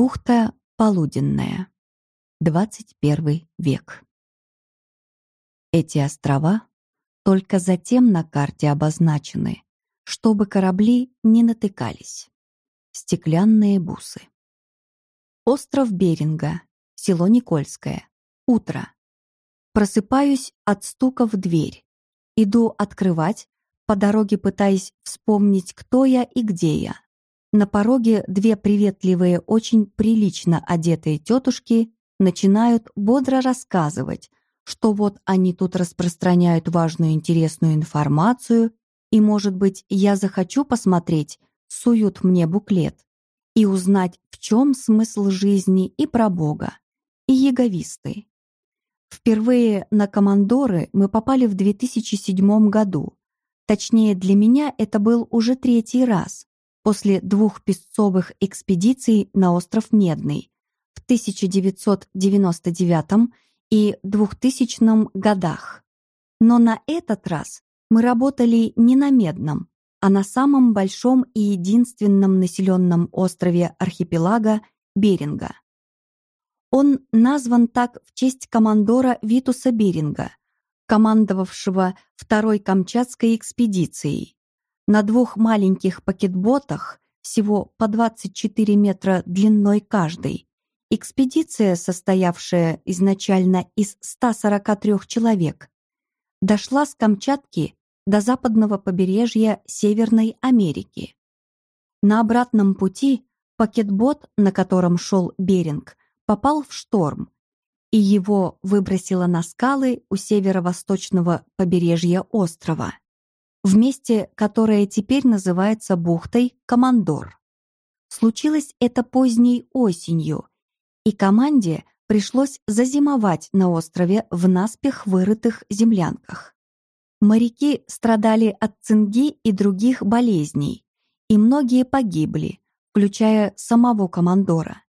Бухта Полуденная. 21 век. Эти острова только затем на карте обозначены, чтобы корабли не натыкались. Стеклянные бусы. Остров Беринга, село Никольское. Утро. Просыпаюсь от стука в дверь. Иду открывать, по дороге пытаясь вспомнить, кто я и где я. На пороге две приветливые, очень прилично одетые тетушки начинают бодро рассказывать, что вот они тут распространяют важную интересную информацию, и, может быть, я захочу посмотреть, суют мне буклет, и узнать, в чем смысл жизни и про Бога, и яговисты. Впервые на командоры мы попали в 2007 году. Точнее, для меня это был уже третий раз, после двух песцовых экспедиций на остров Медный в 1999 и 2000 годах. Но на этот раз мы работали не на Медном, а на самом большом и единственном населенном острове архипелага Беринга. Он назван так в честь командора Витуса Беринга, командовавшего второй Камчатской экспедицией. На двух маленьких пакетботах, всего по 24 метра длиной каждый, экспедиция, состоявшая изначально из 143 человек, дошла с Камчатки до западного побережья Северной Америки. На обратном пути пакетбот, на котором шел Беринг, попал в шторм, и его выбросило на скалы у северо-восточного побережья острова, в месте, которое теперь называется бухтой Командор. Случилось это поздней осенью, и команде пришлось зазимовать на острове в наспех вырытых землянках. Моряки страдали от цинги и других болезней, и многие погибли, включая самого командора.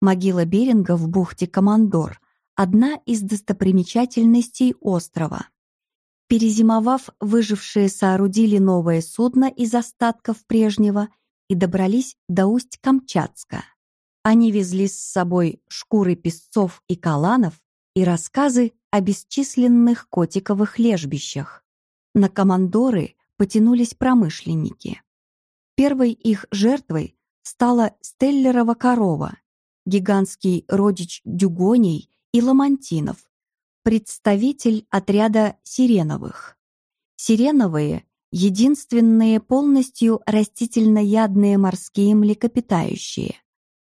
Могила Беринга в бухте Командор – одна из достопримечательностей острова. Перезимовав, выжившие соорудили новое судно из остатков прежнего и добрались до Усть-Камчатска. Они везли с собой шкуры песцов и каланов и рассказы о бесчисленных котиковых лежбищах. На командоры потянулись промышленники. Первой их жертвой стала стеллерова корова, гигантский родич дюгоней и ламантинов, представитель отряда сиреновых. Сиреновые — единственные полностью растительноядные морские млекопитающие,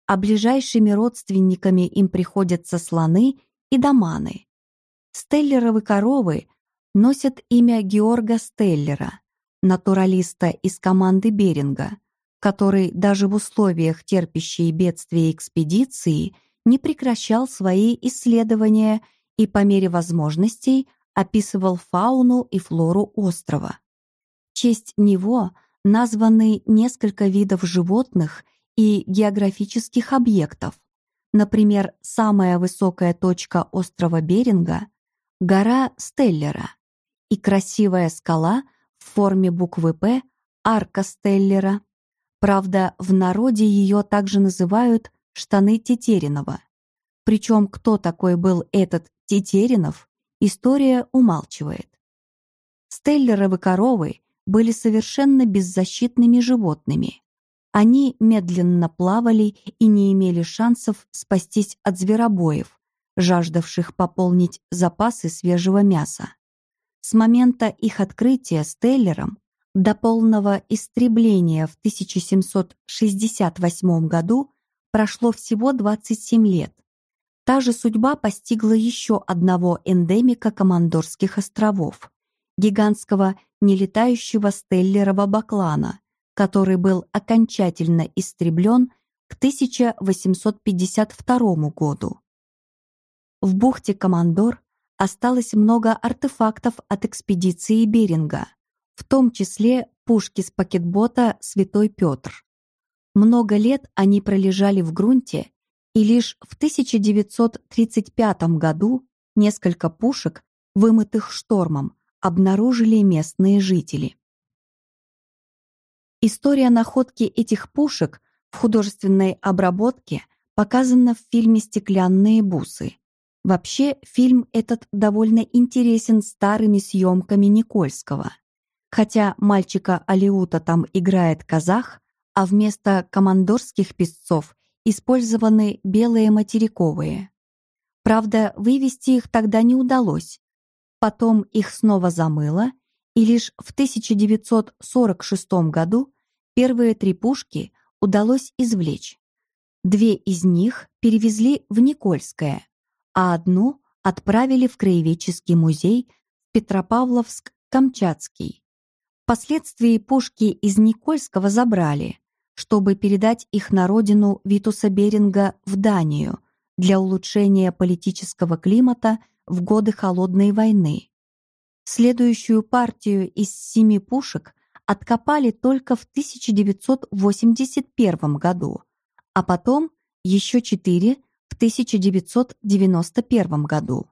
а ближайшими родственниками им приходятся слоны и доманы. Стеллеровы коровы носят имя Георга Стеллера, натуралиста из команды Беринга — который даже в условиях терпящей бедствия экспедиции не прекращал свои исследования и по мере возможностей описывал фауну и флору острова. В честь него названы несколько видов животных и географических объектов. Например, самая высокая точка острова Беринга — гора Стеллера и красивая скала в форме буквы «П» — арка Стеллера. Правда, в народе ее также называют «штаны Тетеринова». Причем кто такой был этот Тетеринов, история умалчивает. Стеллеровы коровы были совершенно беззащитными животными. Они медленно плавали и не имели шансов спастись от зверобоев, жаждавших пополнить запасы свежего мяса. С момента их открытия Стеллером до полного истребления в 1768 году прошло всего 27 лет. Та же судьба постигла еще одного эндемика Командорских островов, гигантского нелетающего стеллерова баклана, который был окончательно истреблен к 1852 году. В бухте Командор осталось много артефактов от экспедиции Беринга – в том числе пушки с пакетбота «Святой Петр». Много лет они пролежали в грунте, и лишь в 1935 году несколько пушек, вымытых штормом, обнаружили местные жители. История находки этих пушек в художественной обработке показана в фильме «Стеклянные бусы». Вообще, фильм этот довольно интересен старыми съемками Никольского. Хотя мальчика Алиута там играет казах, а вместо командорских песцов использованы белые материковые. Правда, вывести их тогда не удалось. Потом их снова замыло, и лишь в 1946 году первые три пушки удалось извлечь. Две из них перевезли в Никольское, а одну отправили в Краеведческий музей в Петропавловск-Камчатский. Впоследствии пушки из Никольского забрали, чтобы передать их на родину Витуса Беринга в Данию для улучшения политического климата в годы Холодной войны. Следующую партию из семи пушек откопали только в 1981 году, а потом еще четыре в 1991 году.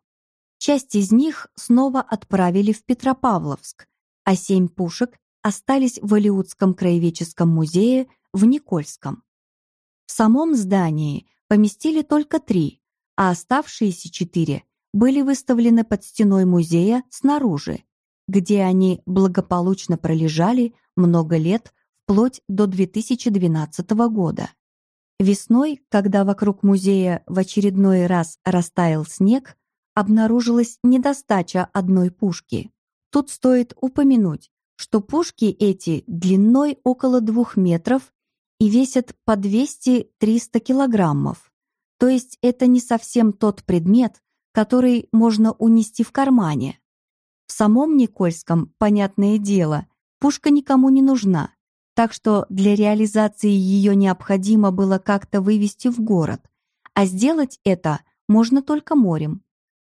Часть из них снова отправили в Петропавловск, а семь пушек остались в Алиутском краеведческом музее в Никольском. В самом здании поместили только три, а оставшиеся четыре были выставлены под стеной музея снаружи, где они благополучно пролежали много лет вплоть до 2012 года. Весной, когда вокруг музея в очередной раз растаял снег, обнаружилась недостача одной пушки. Тут стоит упомянуть, что пушки эти длиной около двух метров и весят по 200-300 килограммов. То есть это не совсем тот предмет, который можно унести в кармане. В самом Никольском, понятное дело, пушка никому не нужна, так что для реализации ее необходимо было как-то вывести в город, а сделать это можно только морем.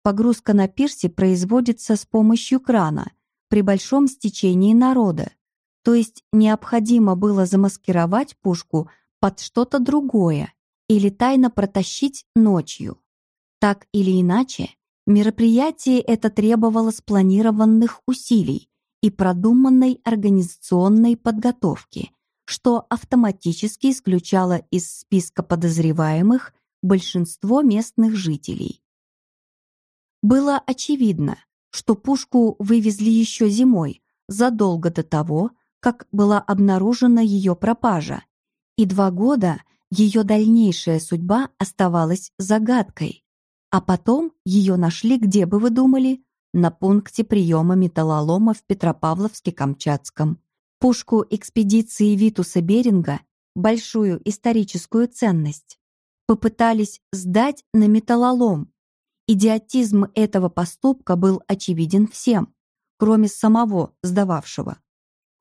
Погрузка на пирсе производится с помощью крана при большом стечении народа, то есть необходимо было замаскировать пушку под что-то другое или тайно протащить ночью. Так или иначе, мероприятие это требовало спланированных усилий, и продуманной организационной подготовки, что автоматически исключало из списка подозреваемых большинство местных жителей. Было очевидно, что пушку вывезли еще зимой, задолго до того, как была обнаружена ее пропажа, и два года ее дальнейшая судьба оставалась загадкой. А потом ее нашли, где бы вы думали, на пункте приема металлолома в Петропавловске-Камчатском. Пушку экспедиции Витуса Беринга, большую историческую ценность, попытались сдать на металлолом. Идиотизм этого поступка был очевиден всем, кроме самого сдававшего.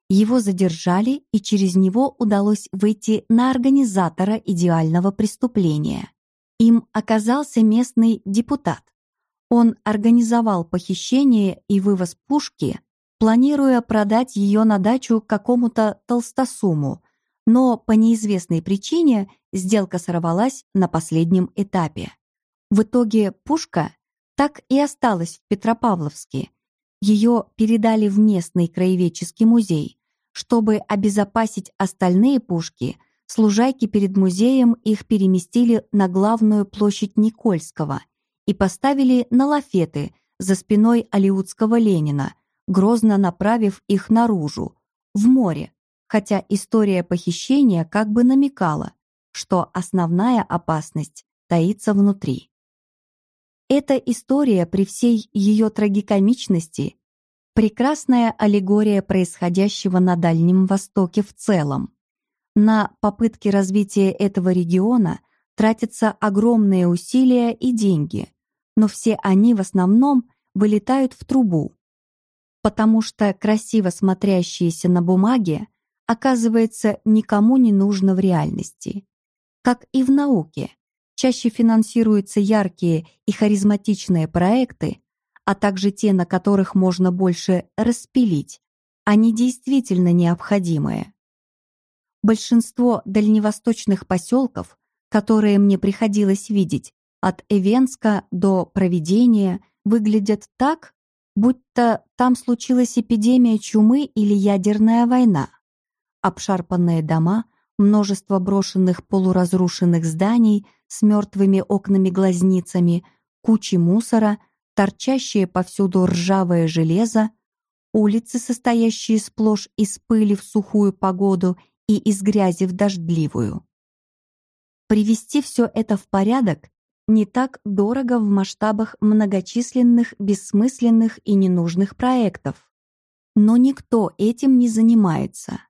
Его задержали, и через него удалось выйти на организатора идеального преступления. Им оказался местный депутат, он организовал похищение и вывоз пушки, планируя продать ее на дачу какому-то толстосуму, но по неизвестной причине сделка сорвалась на последнем этапе. В итоге пушка так и осталась в Петропавловске. Ее передали в местный краеведческий музей. Чтобы обезопасить остальные пушки, служайки перед музеем их переместили на главную площадь Никольского – и поставили на лафеты за спиной алиутского Ленина, грозно направив их наружу, в море, хотя история похищения как бы намекала, что основная опасность таится внутри. Эта история при всей ее трагикомичности прекрасная аллегория происходящего на Дальнем Востоке в целом. На попытки развития этого региона тратятся огромные усилия и деньги, но все они в основном вылетают в трубу, потому что красиво смотрящиеся на бумаге оказывается никому не нужно в реальности. Как и в науке, чаще финансируются яркие и харизматичные проекты, а также те, на которых можно больше распилить, не действительно необходимые. Большинство дальневосточных поселков, которые мне приходилось видеть, от Эвенска до Проведения выглядят так, будто там случилась эпидемия чумы или ядерная война. Обшарпанные дома, множество брошенных полуразрушенных зданий с мертвыми окнами-глазницами, кучи мусора, торчащее повсюду ржавое железо, улицы, состоящие сплошь из пыли в сухую погоду и из грязи в дождливую. Привести все это в порядок не так дорого в масштабах многочисленных бессмысленных и ненужных проектов. Но никто этим не занимается.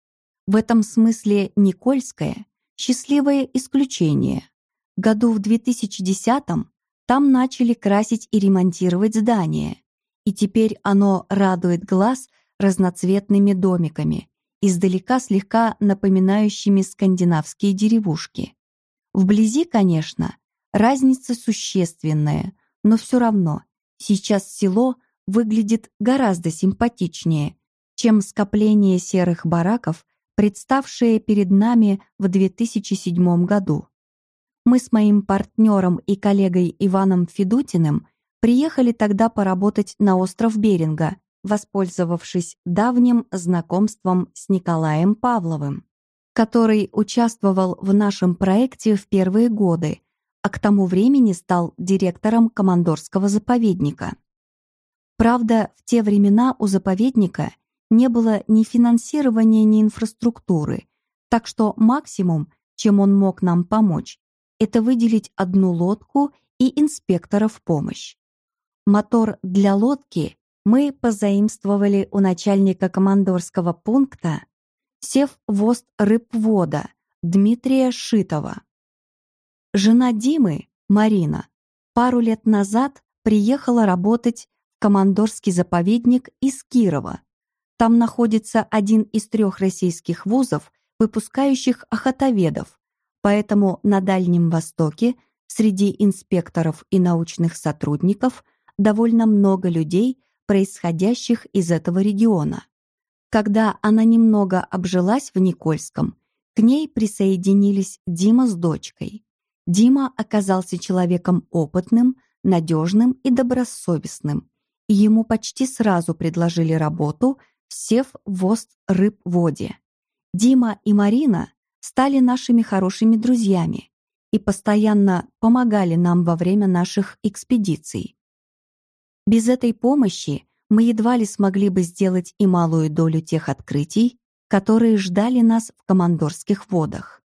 В этом смысле Никольское – счастливое исключение. Году в 2010-м там начали красить и ремонтировать здание, и теперь оно радует глаз разноцветными домиками, издалека слегка напоминающими скандинавские деревушки. Вблизи, конечно, разница существенная, но все равно сейчас село выглядит гораздо симпатичнее, чем скопление серых бараков представшее перед нами в 2007 году. Мы с моим партнером и коллегой Иваном Федутиным приехали тогда поработать на остров Беринга, воспользовавшись давним знакомством с Николаем Павловым, который участвовал в нашем проекте в первые годы, а к тому времени стал директором командорского заповедника. Правда, в те времена у заповедника – не было ни финансирования, ни инфраструктуры, так что максимум, чем он мог нам помочь, это выделить одну лодку и инспектора в помощь. Мотор для лодки мы позаимствовали у начальника командорского пункта сев вост рыбвода Дмитрия Шитова. Жена Димы, Марина, пару лет назад приехала работать в командорский заповедник из Кирова, там находится один из трех российских вузов, выпускающих охотоведов, поэтому на Дальнем Востоке среди инспекторов и научных сотрудников довольно много людей, происходящих из этого региона. Когда она немного обжилась в Никольском, к ней присоединились Дима с дочкой. Дима оказался человеком опытным, надежным и добросовестным, и ему почти сразу предложили работу сев вост рыб в воде. Дима и Марина стали нашими хорошими друзьями и постоянно помогали нам во время наших экспедиций. Без этой помощи мы едва ли смогли бы сделать и малую долю тех открытий, которые ждали нас в командорских водах.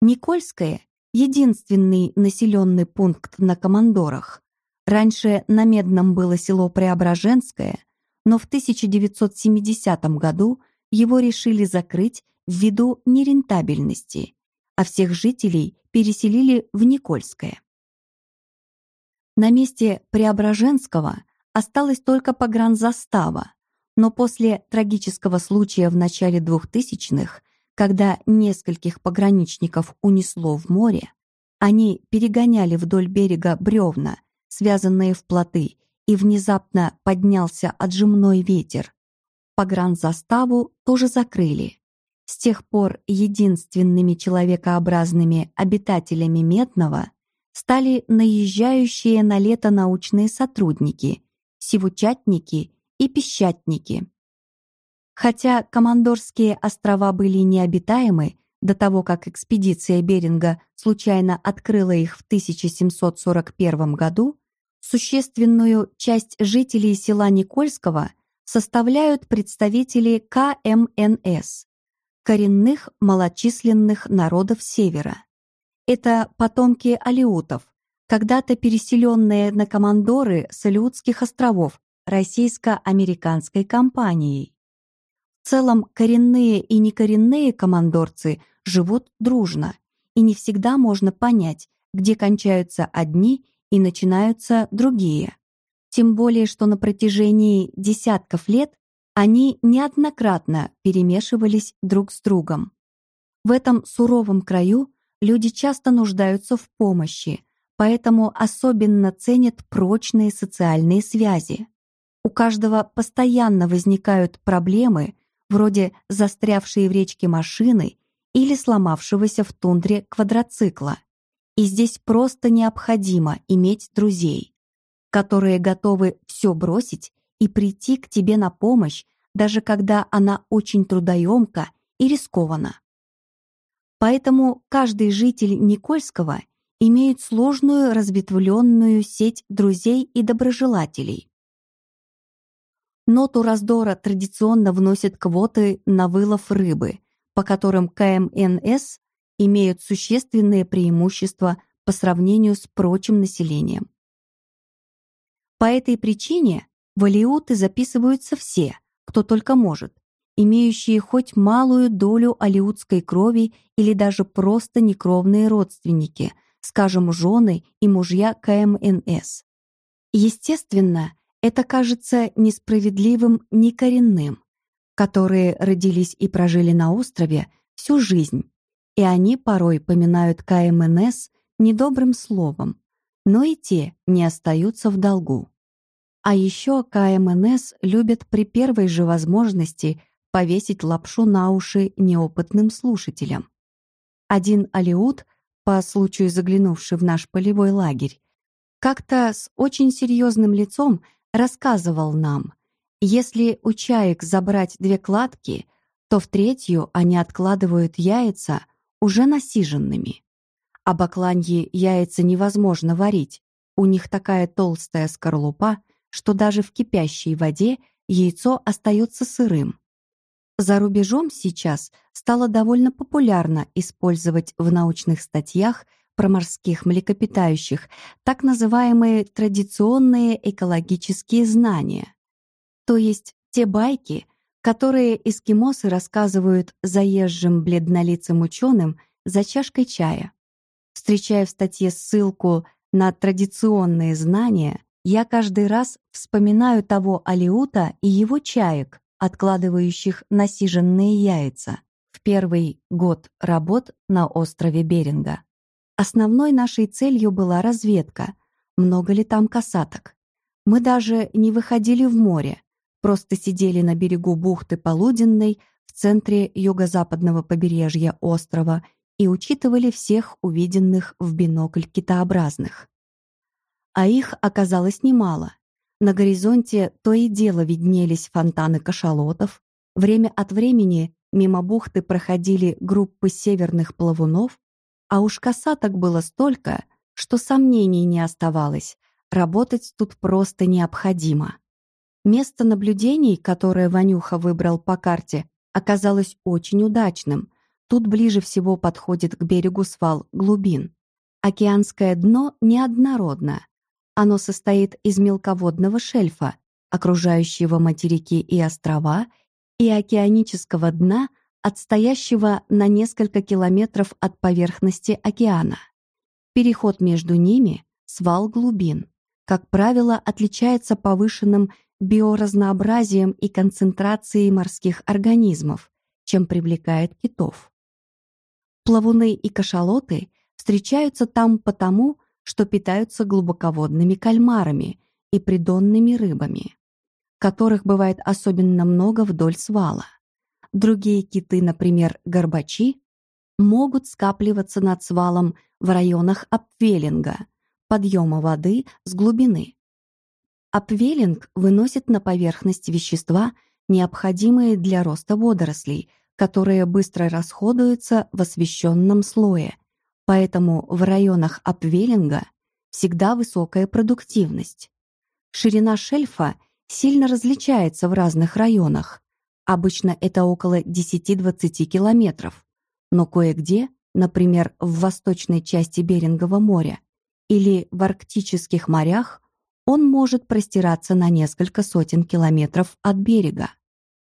Никольское — единственный населенный пункт на командорах. Раньше на Медном было село Преображенское, но в 1970 году его решили закрыть ввиду нерентабельности, а всех жителей переселили в Никольское. На месте Преображенского осталась только погранзастава, но после трагического случая в начале 2000-х, когда нескольких пограничников унесло в море, они перегоняли вдоль берега бревна, связанные в плоты, и внезапно поднялся отжимной ветер. Погранзаставу тоже закрыли. С тех пор единственными человекообразными обитателями Медного стали наезжающие на лето научные сотрудники, сивучатники и песчатники. Хотя Командорские острова были необитаемы до того, как экспедиция Беринга случайно открыла их в 1741 году, Существенную часть жителей села Никольского составляют представители КМНС – коренных малочисленных народов Севера. Это потомки алиутов, когда-то переселенные на командоры с Алиутских островов российско-американской компанией. В целом коренные и некоренные командорцы живут дружно, и не всегда можно понять, где кончаются одни и начинаются другие. Тем более, что на протяжении десятков лет они неоднократно перемешивались друг с другом. В этом суровом краю люди часто нуждаются в помощи, поэтому особенно ценят прочные социальные связи. У каждого постоянно возникают проблемы, вроде застрявшей в речке машины или сломавшегося в тундре квадроцикла. И здесь просто необходимо иметь друзей, которые готовы все бросить и прийти к тебе на помощь, даже когда она очень трудоемка и рискована. Поэтому каждый житель Никольского имеют сложную разветвленную сеть друзей и доброжелателей. Ноту раздора традиционно вносят квоты на вылов рыбы, по которым КМНС имеют существенные преимущества по сравнению с прочим населением. По этой причине в алиуты записываются все, кто только может, имеющие хоть малую долю алиутской крови или даже просто некровные родственники, скажем, жены и мужья КМНС. Естественно, это кажется несправедливым некоренным, которые родились и прожили на острове всю жизнь, и они порой поминают КМНС недобрым словом, но и те не остаются в долгу. А еще КМНС любят при первой же возможности повесить лапшу на уши неопытным слушателям. Один алиут, по случаю заглянувший в наш полевой лагерь, как-то с очень серьезным лицом рассказывал нам, если у чаек забрать две кладки, то в третью они откладывают яйца уже насиженными. А бакланьи яйца невозможно варить, у них такая толстая скорлупа, что даже в кипящей воде яйцо остается сырым. За рубежом сейчас стало довольно популярно использовать в научных статьях про морских млекопитающих так называемые традиционные экологические знания, то есть те байки, которые эскимосы рассказывают заезжим бледнолицым ученым за чашкой чая. Встречая в статье ссылку на традиционные знания, я каждый раз вспоминаю того Алиута и его чаек, откладывающих насиженные яйца в первый год работ на острове Беринга. Основной нашей целью была разведка, много ли там касаток. Мы даже не выходили в море, просто сидели на берегу бухты Полуденной в центре юго-западного побережья острова и учитывали всех увиденных в бинокль китообразных. А их оказалось немало. На горизонте то и дело виднелись фонтаны кашалотов, время от времени мимо бухты проходили группы северных плавунов, а уж касаток было столько, что сомнений не оставалось, работать тут просто необходимо. Место наблюдений, которое Ванюха выбрал по карте, оказалось очень удачным. Тут ближе всего подходит к берегу свал глубин. Океанское дно неоднородно. Оно состоит из мелководного шельфа, окружающего материки и острова, и океанического дна – отстоящего на несколько километров от поверхности океана. Переход между ними — свал глубин. Как правило, отличается повышенным биоразнообразием и концентрацией морских организмов, чем привлекает китов. Плавуны и кашалоты встречаются там потому, что питаются глубоководными кальмарами и придонными рыбами, которых бывает особенно много вдоль свала. Другие киты, например, горбачи, могут скапливаться над свалом в районах апвелинга, подъема воды с глубины. Апвелинг выносит на поверхность вещества, необходимые для роста водорослей, которые быстро расходуются в освещенном слое, поэтому в районах апвелинга всегда высокая продуктивность. Ширина шельфа сильно различается в разных районах, Обычно это около 10-20 километров, но кое-где, например, в восточной части Берингового моря или в арктических морях, он может простираться на несколько сотен километров от берега.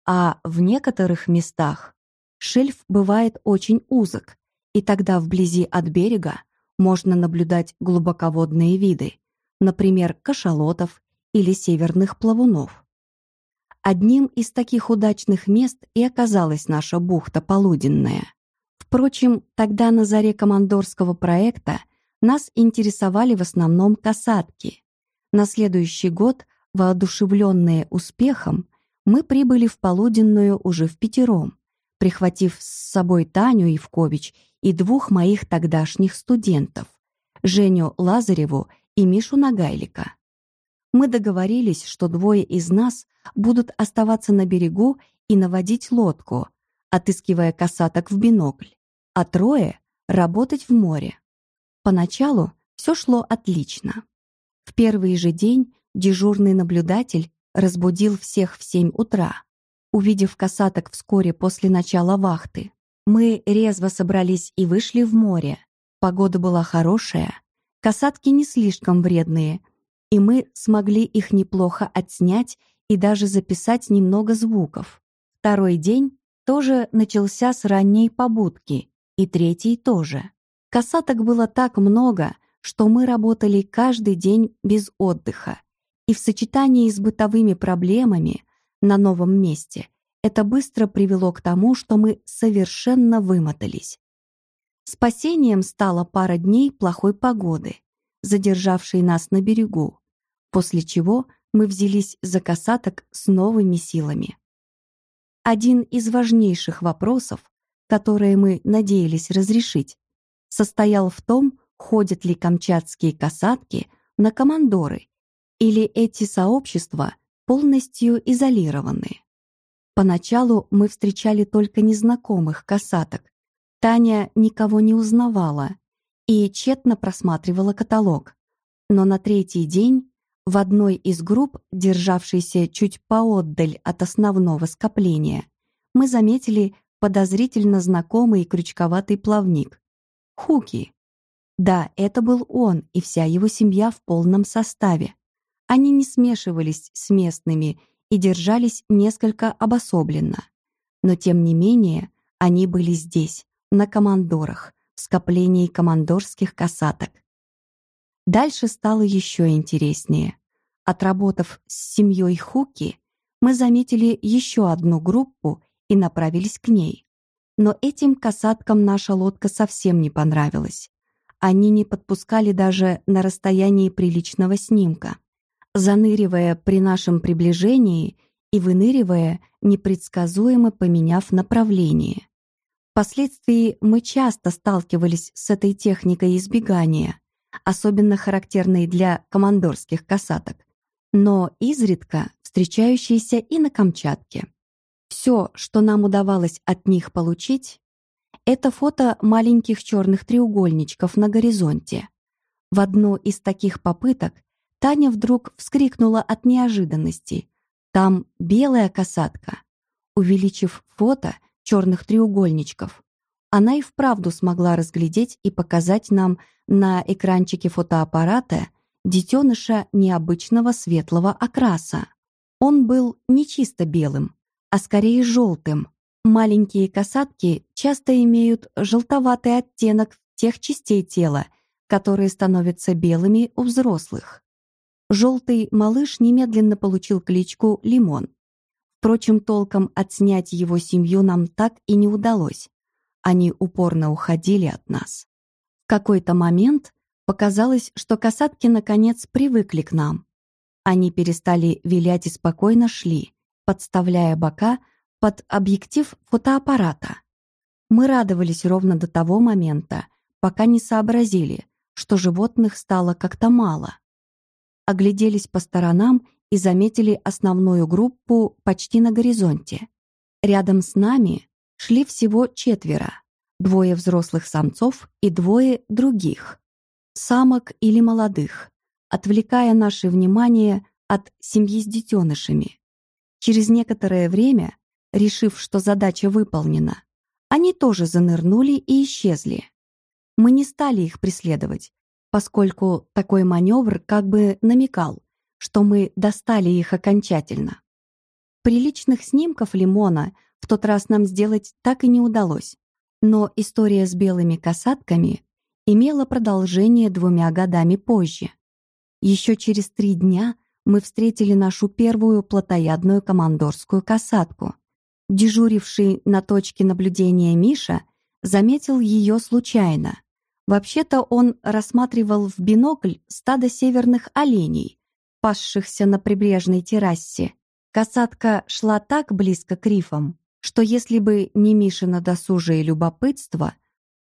А в некоторых местах шельф бывает очень узок, и тогда вблизи от берега можно наблюдать глубоководные виды, например, кашалотов или северных плавунов. Одним из таких удачных мест и оказалась наша бухта Полуденная. Впрочем, тогда на заре командорского проекта нас интересовали в основном касатки. На следующий год, воодушевленные успехом, мы прибыли в Полуденную уже в пятером, прихватив с собой Таню Ивкович и двух моих тогдашних студентов, Женю Лазареву и Мишу Нагайлика. Мы договорились, что двое из нас будут оставаться на берегу и наводить лодку, отыскивая касаток в бинокль, а трое — работать в море. Поначалу все шло отлично. В первый же день дежурный наблюдатель разбудил всех в семь утра. Увидев касаток вскоре после начала вахты, мы резво собрались и вышли в море. Погода была хорошая, касатки не слишком вредные, и мы смогли их неплохо отснять и даже записать немного звуков. Второй день тоже начался с ранней побудки, и третий тоже. Касаток было так много, что мы работали каждый день без отдыха, и в сочетании с бытовыми проблемами на новом месте это быстро привело к тому, что мы совершенно вымотались. Спасением стала пара дней плохой погоды, задержавшей нас на берегу, после чего мы взялись за касаток с новыми силами. Один из важнейших вопросов, которые мы надеялись разрешить, состоял в том, ходят ли камчатские касатки на командоры или эти сообщества полностью изолированы. Поначалу мы встречали только незнакомых касаток. Таня никого не узнавала и тщетно просматривала каталог. Но на третий день в одной из групп, державшейся чуть поотдаль от основного скопления, мы заметили подозрительно знакомый крючковатый плавник. Хуки. Да, это был он и вся его семья в полном составе. Они не смешивались с местными и держались несколько обособленно. Но тем не менее, они были здесь, на командорах, в скоплении командорских касаток. Дальше стало еще интереснее. Отработав с семьей Хуки, мы заметили еще одну группу и направились к ней. Но этим касаткам наша лодка совсем не понравилась. Они не подпускали даже на расстоянии приличного снимка заныривая при нашем приближении и выныривая, непредсказуемо поменяв направление. Впоследствии мы часто сталкивались с этой техникой избегания, особенно характерной для командорских касаток, но изредка встречающейся и на Камчатке. Все, что нам удавалось от них получить, это фото маленьких черных треугольничков на горизонте. В одну из таких попыток Таня вдруг вскрикнула от неожиданности. Там белая касатка. Увеличив фото черных треугольничков, она и вправду смогла разглядеть и показать нам на экранчике фотоаппарата детеныша необычного светлого окраса. Он был не чисто белым, а скорее желтым. Маленькие касатки часто имеют желтоватый оттенок тех частей тела, которые становятся белыми у взрослых. Желтый малыш немедленно получил кличку Лимон. Впрочем, толком отснять его семью нам так и не удалось. Они упорно уходили от нас. В какой-то момент показалось, что касатки наконец привыкли к нам. Они перестали вилять и спокойно шли, подставляя бока под объектив фотоаппарата. Мы радовались ровно до того момента, пока не сообразили, что животных стало как-то мало огляделись по сторонам и заметили основную группу почти на горизонте. Рядом с нами шли всего четверо, двое взрослых самцов и двое других, самок или молодых, отвлекая наше внимание от семьи с детенышами. Через некоторое время, решив, что задача выполнена, они тоже занырнули и исчезли. Мы не стали их преследовать, поскольку такой маневр как бы намекал, что мы достали их окончательно. Приличных снимков лимона в тот раз нам сделать так и не удалось, но история с белыми касатками имела продолжение двумя годами позже. Еще через три дня мы встретили нашу первую плотоядную командорскую касатку. Дежуривший на точке наблюдения Миша заметил ее случайно Вообще-то он рассматривал в бинокль стадо северных оленей, пасшихся на прибрежной террасе. Касатка шла так близко к рифам, что если бы не Мишина досужие любопытство,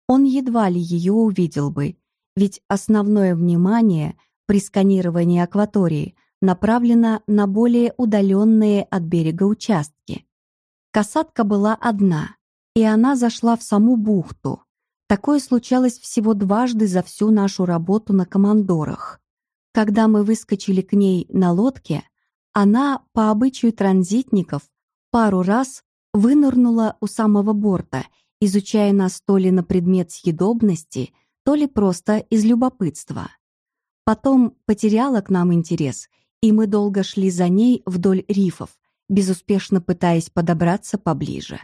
он едва ли ее увидел бы, ведь основное внимание при сканировании акватории направлено на более удаленные от берега участки. Касатка была одна, и она зашла в саму бухту, Такое случалось всего дважды за всю нашу работу на командорах. Когда мы выскочили к ней на лодке, она, по обычаю транзитников, пару раз вынырнула у самого борта, изучая нас то ли на предмет съедобности, то ли просто из любопытства. Потом потеряла к нам интерес, и мы долго шли за ней вдоль рифов, безуспешно пытаясь подобраться поближе.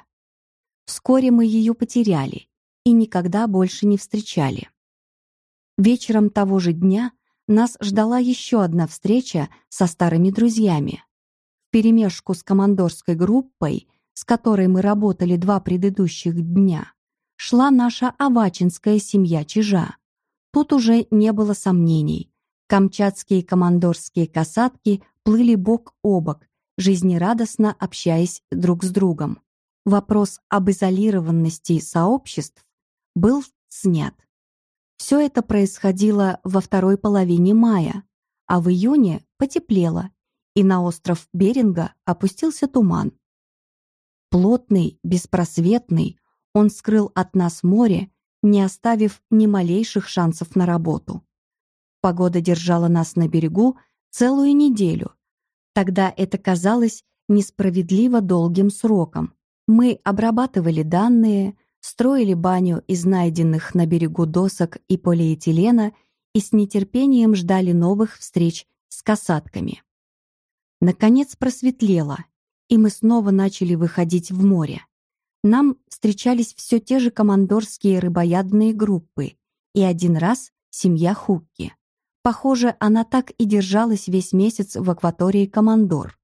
Вскоре мы ее потеряли и никогда больше не встречали. Вечером того же дня нас ждала еще одна встреча со старыми друзьями. В перемешку с командорской группой, с которой мы работали два предыдущих дня, шла наша авачинская семья Чижа. Тут уже не было сомнений. Камчатские командорские касатки плыли бок о бок, жизнерадостно общаясь друг с другом. Вопрос об изолированности сообществ был снят. Все это происходило во второй половине мая, а в июне потеплело, и на остров Беринга опустился туман. Плотный, беспросветный, он скрыл от нас море, не оставив ни малейших шансов на работу. Погода держала нас на берегу целую неделю. Тогда это казалось несправедливо долгим сроком. Мы обрабатывали данные, строили баню из найденных на берегу досок и полиэтилена и с нетерпением ждали новых встреч с касатками. Наконец просветлело, и мы снова начали выходить в море. Нам встречались все те же командорские рыбоядные группы и один раз семья Хукки. Похоже, она так и держалась весь месяц в акватории Командор.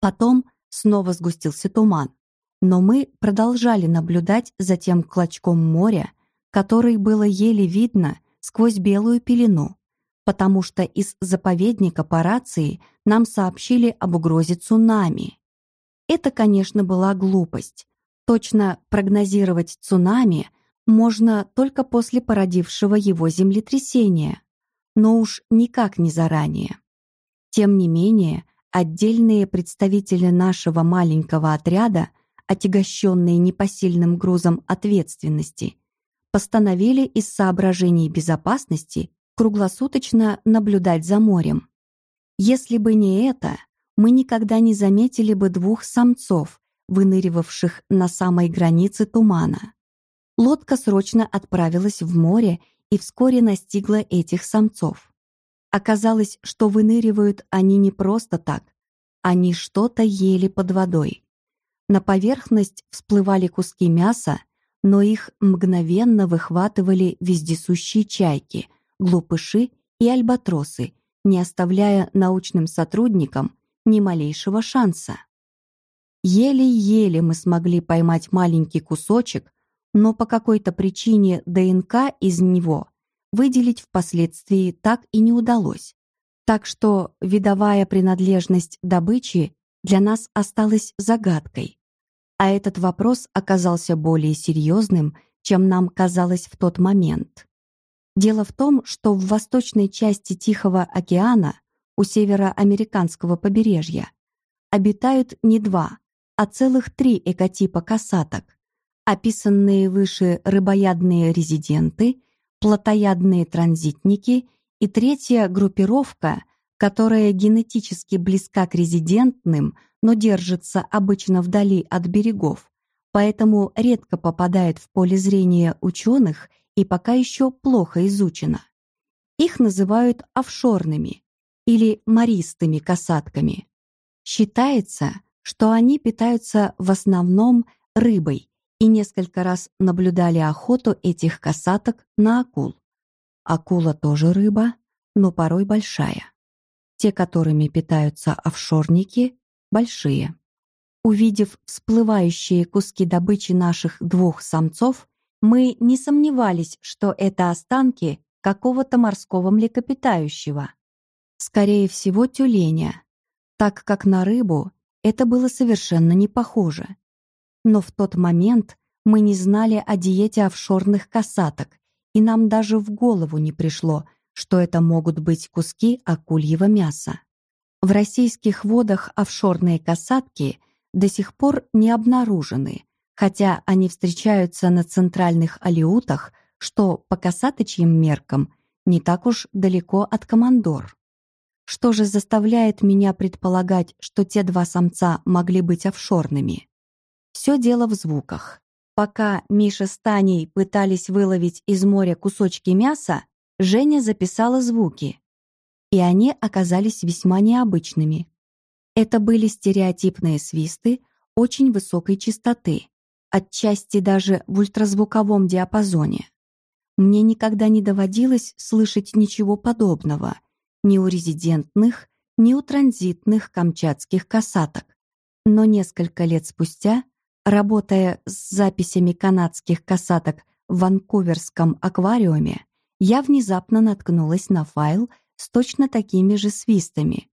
Потом снова сгустился туман, но мы продолжали наблюдать за тем клочком моря, который было еле видно сквозь белую пелену, потому что из заповедника по рации нам сообщили об угрозе цунами. Это, конечно, была глупость. Точно прогнозировать цунами можно только после породившего его землетрясения, но уж никак не заранее. Тем не менее, отдельные представители нашего маленького отряда – отягощенные непосильным грузом ответственности, постановили из соображений безопасности круглосуточно наблюдать за морем. Если бы не это, мы никогда не заметили бы двух самцов, выныривавших на самой границе тумана. Лодка срочно отправилась в море и вскоре настигла этих самцов. Оказалось, что выныривают они не просто так, они что-то ели под водой. На поверхность всплывали куски мяса, но их мгновенно выхватывали вездесущие чайки, глупыши и альбатросы, не оставляя научным сотрудникам ни малейшего шанса. Еле-еле мы смогли поймать маленький кусочек, но по какой-то причине ДНК из него выделить впоследствии так и не удалось. Так что видовая принадлежность добычи для нас осталась загадкой а этот вопрос оказался более серьезным, чем нам казалось в тот момент. Дело в том, что в восточной части Тихого океана, у североамериканского побережья, обитают не два, а целых три экотипа касаток, описанные выше рыбоядные резиденты, плотоядные транзитники и третья группировка, которая генетически близка к резидентным – но держится обычно вдали от берегов, поэтому редко попадает в поле зрения ученых и пока еще плохо изучена. Их называют офшорными или мористыми касатками. Считается, что они питаются в основном рыбой и несколько раз наблюдали охоту этих касаток на акул. Акула тоже рыба, но порой большая. Те, которыми питаются офшорники, большие. Увидев всплывающие куски добычи наших двух самцов, мы не сомневались, что это останки какого-то морского млекопитающего. Скорее всего, тюленя, так как на рыбу это было совершенно не похоже. Но в тот момент мы не знали о диете офшорных касаток, и нам даже в голову не пришло, что это могут быть куски акульего мяса. В российских водах офшорные касатки до сих пор не обнаружены, хотя они встречаются на центральных алиутах, что по касаточьим меркам не так уж далеко от командор. Что же заставляет меня предполагать, что те два самца могли быть офшорными? Все дело в звуках. Пока Миша с Таней пытались выловить из моря кусочки мяса, Женя записала звуки. И они оказались весьма необычными. Это были стереотипные свисты очень высокой частоты, отчасти даже в ультразвуковом диапазоне. Мне никогда не доводилось слышать ничего подобного ни у резидентных, ни у транзитных камчатских касаток. Но несколько лет спустя, работая с записями канадских касаток в Ванкуверском аквариуме, я внезапно наткнулась на файл с точно такими же свистами.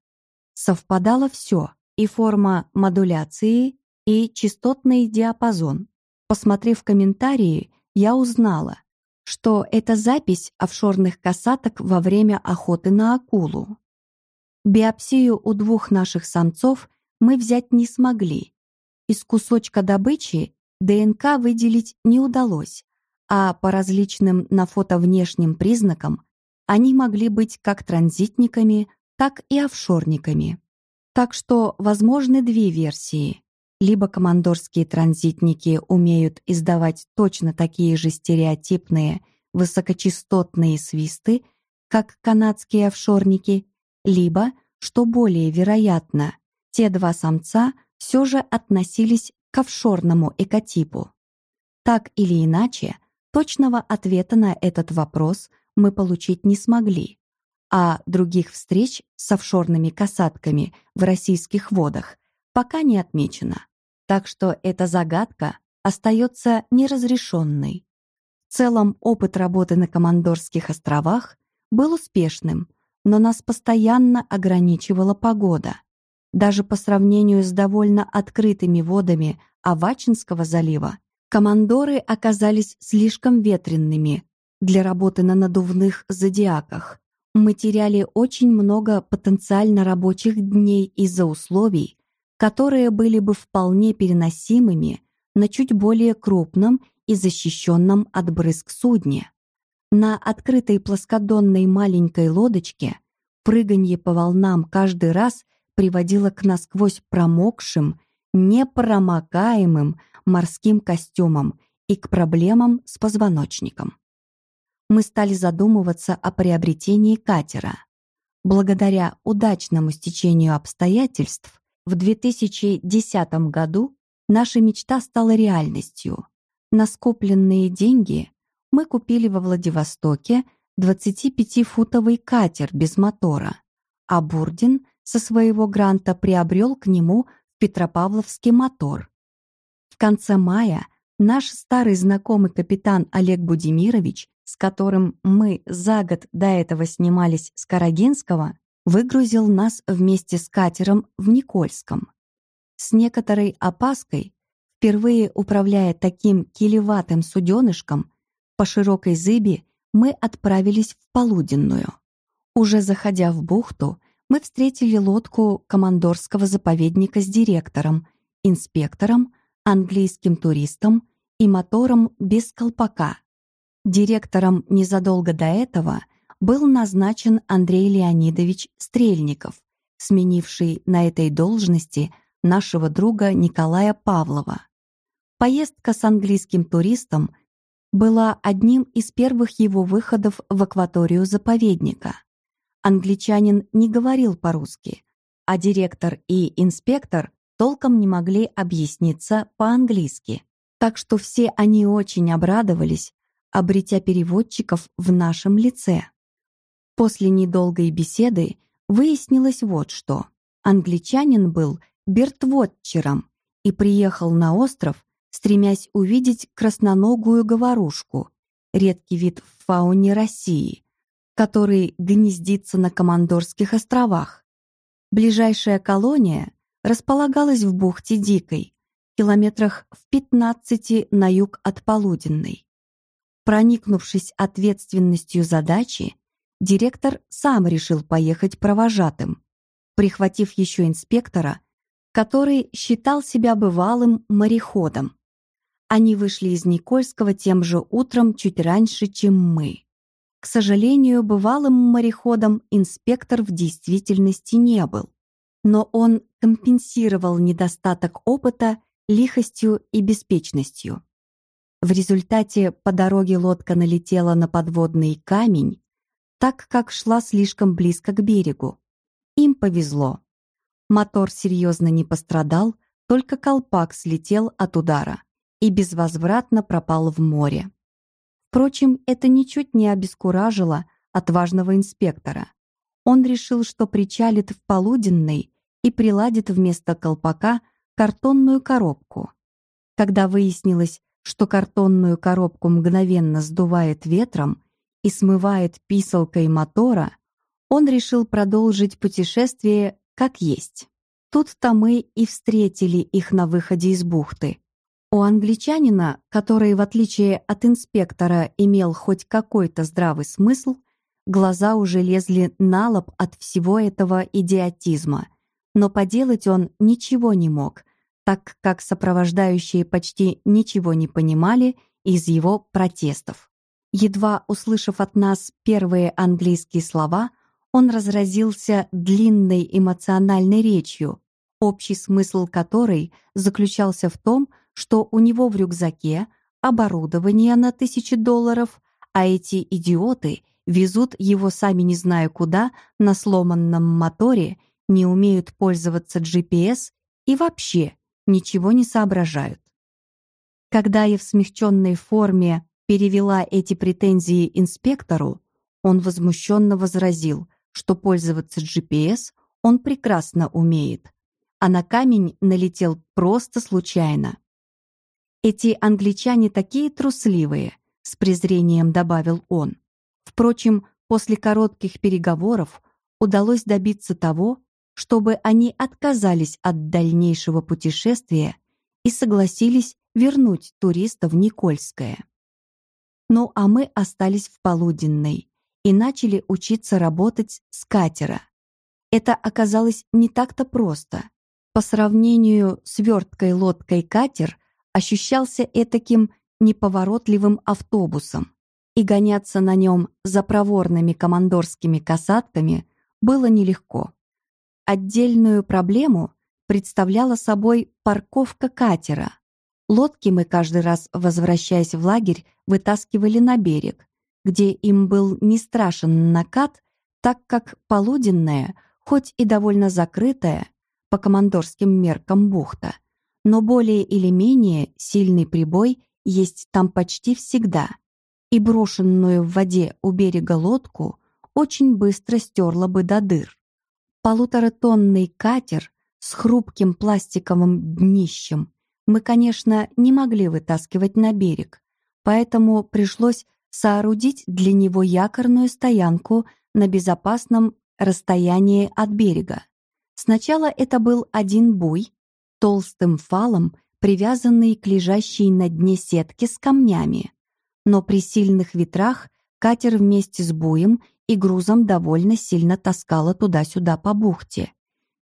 Совпадало все, и форма модуляции, и частотный диапазон. Посмотрев комментарии, я узнала, что это запись офшорных касаток во время охоты на акулу. Биопсию у двух наших самцов мы взять не смогли. Из кусочка добычи ДНК выделить не удалось, а по различным на фото внешним признакам они могли быть как транзитниками, так и офшорниками. Так что возможны две версии. Либо командорские транзитники умеют издавать точно такие же стереотипные высокочастотные свисты, как канадские офшорники, либо, что более вероятно, те два самца все же относились к офшорному экотипу. Так или иначе, точного ответа на этот вопрос мы получить не смогли, а других встреч с офшорными касатками в российских водах пока не отмечено. Так что эта загадка остается неразрешенной. В целом, опыт работы на Командорских островах был успешным, но нас постоянно ограничивала погода. Даже по сравнению с довольно открытыми водами Авачинского залива, командоры оказались слишком ветренными для работы на надувных зодиаках. Мы теряли очень много потенциально рабочих дней из-за условий, которые были бы вполне переносимыми на чуть более крупном и защищенном от брызг судне. На открытой плоскодонной маленькой лодочке прыганье по волнам каждый раз приводило к насквозь промокшим, непромокаемым морским костюмам и к проблемам с позвоночником. Мы стали задумываться о приобретении катера. Благодаря удачному стечению обстоятельств в 2010 году наша мечта стала реальностью. На скопленные деньги мы купили во Владивостоке 25-футовый катер без мотора, а Бурдин со своего гранта приобрел к нему Петропавловский мотор. В конце мая наш старый знакомый капитан Олег Будимирович, с которым мы за год до этого снимались с Карагинского, выгрузил нас вместе с катером в Никольском. С некоторой опаской, впервые управляя таким килеватым суденышком, по широкой зыби мы отправились в Полуденную. Уже заходя в бухту, мы встретили лодку командорского заповедника с директором, инспектором, английским туристом и мотором без колпака. Директором незадолго до этого был назначен Андрей Леонидович Стрельников, сменивший на этой должности нашего друга Николая Павлова. Поездка с английским туристом была одним из первых его выходов в акваторию заповедника. Англичанин не говорил по-русски, а директор и инспектор толком не могли объясниться по-английски. Так что все они очень обрадовались, обретя переводчиков в нашем лице. После недолгой беседы выяснилось вот что. Англичанин был бертвотчером и приехал на остров, стремясь увидеть красноногую говорушку, редкий вид в фауне России, который гнездится на Командорских островах. Ближайшая колония располагалась в бухте Дикой, километрах в 15 на юг от Полуденной. Проникнувшись ответственностью задачи, директор сам решил поехать провожатым, прихватив еще инспектора, который считал себя бывалым мореходом. Они вышли из Никольского тем же утром чуть раньше, чем мы. К сожалению, бывалым мореходом инспектор в действительности не был, но он компенсировал недостаток опыта лихостью и беспечностью. В результате по дороге лодка налетела на подводный камень, так как шла слишком близко к берегу. Им повезло. Мотор серьезно не пострадал, только колпак слетел от удара и безвозвратно пропал в море. Впрочем, это ничуть не обескуражило отважного инспектора. Он решил, что причалит в полуденный и приладит вместо колпака картонную коробку. Когда выяснилось, что картонную коробку мгновенно сдувает ветром и смывает писалкой мотора, он решил продолжить путешествие как есть. Тут-то мы и встретили их на выходе из бухты. У англичанина, который, в отличие от инспектора, имел хоть какой-то здравый смысл, глаза уже лезли на лоб от всего этого идиотизма. Но поделать он ничего не мог, так как сопровождающие почти ничего не понимали из его протестов. Едва услышав от нас первые английские слова, он разразился длинной эмоциональной речью, общий смысл которой заключался в том, что у него в рюкзаке оборудование на тысячи долларов, а эти идиоты везут его сами не знаю куда на сломанном моторе, не умеют пользоваться GPS и вообще ничего не соображают. Когда я в смягченной форме перевела эти претензии инспектору, он возмущенно возразил, что пользоваться GPS он прекрасно умеет, а на камень налетел просто случайно. «Эти англичане такие трусливые», — с презрением добавил он. Впрочем, после коротких переговоров удалось добиться того, чтобы они отказались от дальнейшего путешествия и согласились вернуть туриста в Никольское. Ну а мы остались в Полуденной и начали учиться работать с катера. Это оказалось не так-то просто. По сравнению с верткой лодкой катер ощущался этаким неповоротливым автобусом, и гоняться на нем за проворными командорскими касатками было нелегко. Отдельную проблему представляла собой парковка катера. Лодки мы каждый раз, возвращаясь в лагерь, вытаскивали на берег, где им был не страшен накат, так как полуденная, хоть и довольно закрытая, по командорским меркам бухта, но более или менее сильный прибой есть там почти всегда, и брошенную в воде у берега лодку очень быстро стерла бы до дыр. Полуторатонный катер с хрупким пластиковым днищем мы, конечно, не могли вытаскивать на берег, поэтому пришлось соорудить для него якорную стоянку на безопасном расстоянии от берега. Сначала это был один буй, толстым фалом, привязанный к лежащей на дне сетке с камнями. Но при сильных ветрах катер вместе с буем и грузом довольно сильно таскала туда-сюда по бухте,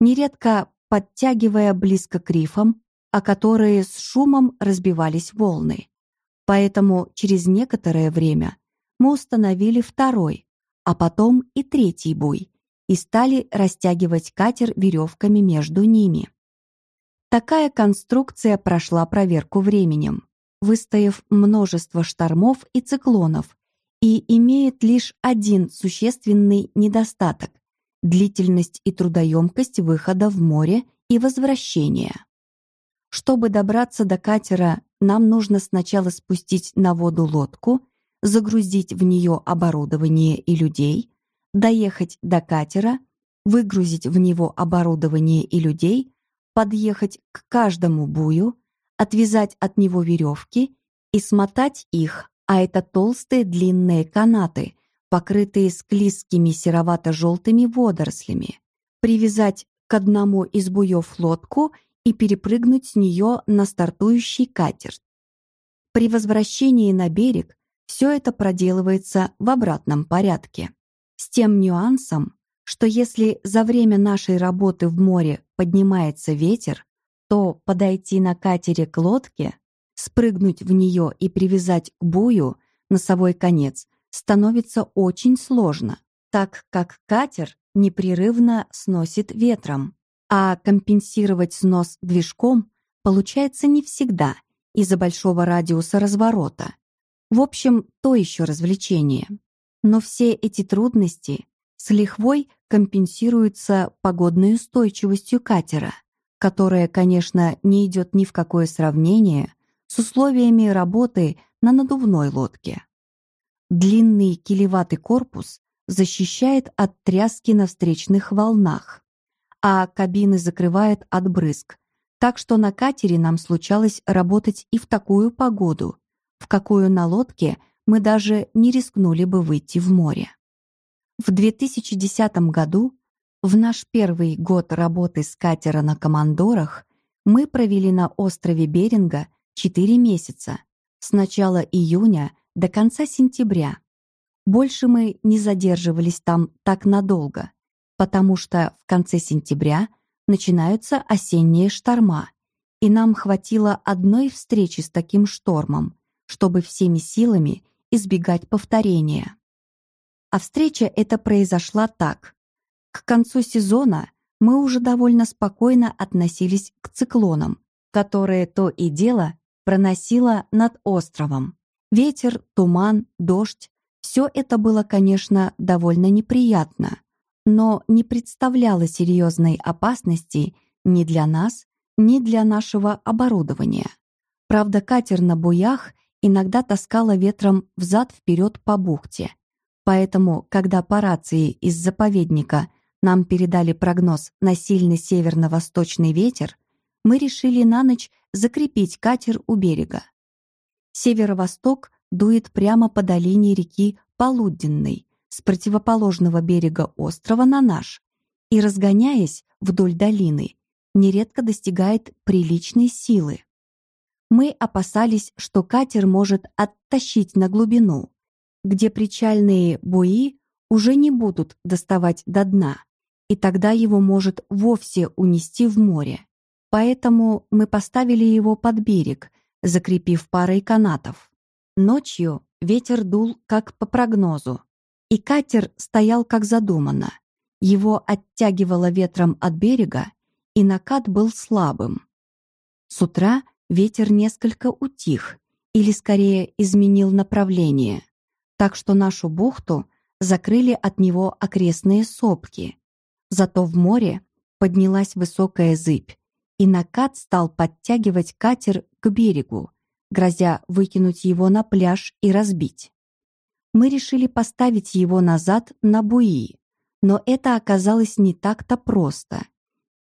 нередко подтягивая близко к рифам, о которые с шумом разбивались волны. Поэтому через некоторое время мы установили второй, а потом и третий буй и стали растягивать катер веревками между ними. Такая конструкция прошла проверку временем, выстояв множество штормов и циклонов и имеет лишь один существенный недостаток – длительность и трудоемкость выхода в море и возвращения. Чтобы добраться до катера, нам нужно сначала спустить на воду лодку, загрузить в нее оборудование и людей, доехать до катера, выгрузить в него оборудование и людей, подъехать к каждому бую, отвязать от него веревки и смотать их а это толстые длинные канаты, покрытые склизкими серовато-желтыми водорослями. Привязать к одному из буев лодку и перепрыгнуть с нее на стартующий катер. При возвращении на берег все это проделывается в обратном порядке. С тем нюансом, что если за время нашей работы в море поднимается ветер, то подойти на катере к лодке Спрыгнуть в нее и привязать к бую носовой конец становится очень сложно, так как катер непрерывно сносит ветром, а компенсировать снос движком получается не всегда из-за большого радиуса разворота. В общем, то еще развлечение. Но все эти трудности с лихвой компенсируются погодной устойчивостью катера, которая, конечно, не идет ни в какое сравнение с условиями работы на надувной лодке. Длинный килеватый корпус защищает от тряски на встречных волнах, а кабины закрывает от брызг, так что на катере нам случалось работать и в такую погоду, в какую на лодке мы даже не рискнули бы выйти в море. В 2010 году, в наш первый год работы с катера на командорах, мы провели на острове Беринга 4 месяца, с начала июня до конца сентября. Больше мы не задерживались там так надолго, потому что в конце сентября начинаются осенние шторма, и нам хватило одной встречи с таким штормом, чтобы всеми силами избегать повторения. А встреча эта произошла так. К концу сезона мы уже довольно спокойно относились к циклонам, которые то и дело проносило над островом. Ветер, туман, дождь — все это было, конечно, довольно неприятно, но не представляло серьезной опасности ни для нас, ни для нашего оборудования. Правда, катер на буях иногда таскало ветром взад-вперед по бухте. Поэтому, когда по рации из заповедника нам передали прогноз на сильный северно-восточный ветер, мы решили на ночь закрепить катер у берега. Северо-восток дует прямо по долине реки Полуденной, с противоположного берега острова на наш, и, разгоняясь вдоль долины, нередко достигает приличной силы. Мы опасались, что катер может оттащить на глубину, где причальные буи уже не будут доставать до дна, и тогда его может вовсе унести в море. Поэтому мы поставили его под берег, закрепив парой канатов. Ночью ветер дул как по прогнозу, и катер стоял как задумано. Его оттягивало ветром от берега, и накат был слабым. С утра ветер несколько утих, или скорее изменил направление, так что нашу бухту закрыли от него окрестные сопки. Зато в море поднялась высокая зыбь, и накат стал подтягивать катер к берегу, грозя выкинуть его на пляж и разбить. Мы решили поставить его назад на буи, но это оказалось не так-то просто.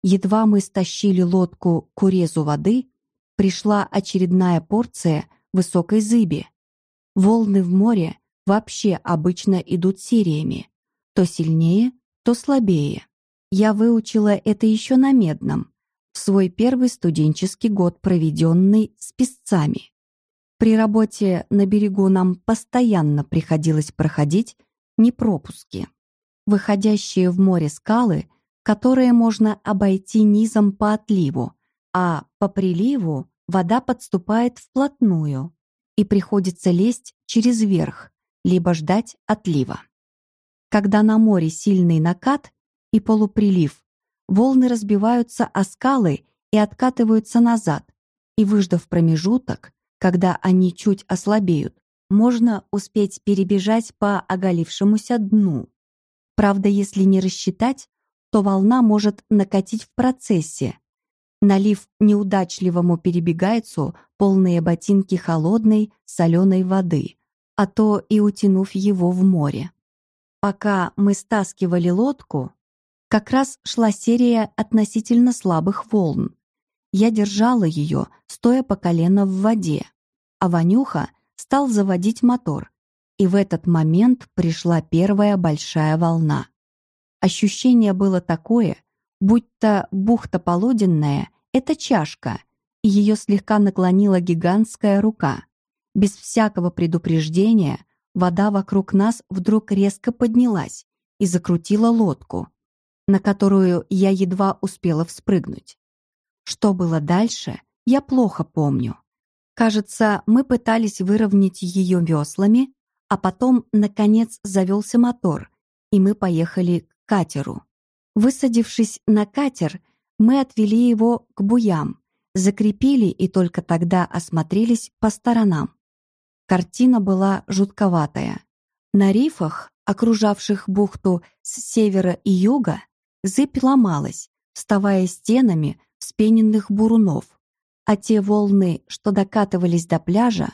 Едва мы стащили лодку к урезу воды, пришла очередная порция высокой зыби. Волны в море вообще обычно идут сериями, то сильнее, то слабее. Я выучила это еще на медном, свой первый студенческий год, проведенный с песцами. При работе на берегу нам постоянно приходилось проходить непропуски. Выходящие в море скалы, которые можно обойти низом по отливу, а по приливу вода подступает вплотную, и приходится лезть через верх, либо ждать отлива. Когда на море сильный накат и полуприлив, волны разбиваются о скалы и откатываются назад, и, выждав промежуток, когда они чуть ослабеют, можно успеть перебежать по оголившемуся дну. Правда, если не рассчитать, то волна может накатить в процессе, налив неудачливому перебегайцу полные ботинки холодной, соленой воды, а то и утянув его в море. Пока мы стаскивали лодку, как раз шла серия относительно слабых волн. Я держала ее, стоя по колено в воде а Ванюха стал заводить мотор, и в этот момент пришла первая большая волна. Ощущение было такое, будто бухта полуденная — это чашка, и ее слегка наклонила гигантская рука. Без всякого предупреждения вода вокруг нас вдруг резко поднялась и закрутила лодку, на которую я едва успела вспрыгнуть. Что было дальше, я плохо помню. Кажется, мы пытались выровнять ее веслами, а потом, наконец, завелся мотор, и мы поехали к катеру. Высадившись на катер, мы отвели его к буям, закрепили и только тогда осмотрелись по сторонам. Картина была жутковатая. На рифах, окружавших бухту с севера и юга, зыбь ломалась, вставая стенами вспененных бурунов, а те волны, что докатывались до пляжа,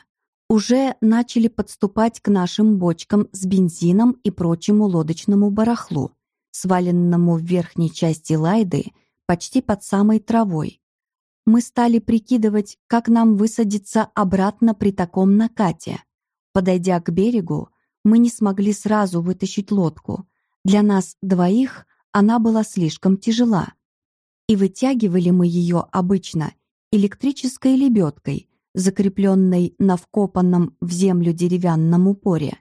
уже начали подступать к нашим бочкам с бензином и прочему лодочному барахлу, сваленному в верхней части Лайды почти под самой травой. Мы стали прикидывать, как нам высадиться обратно при таком накате. Подойдя к берегу, мы не смогли сразу вытащить лодку. Для нас двоих она была слишком тяжела. И вытягивали мы ее обычно электрической лебедкой, закрепленной на вкопанном в землю деревянном упоре.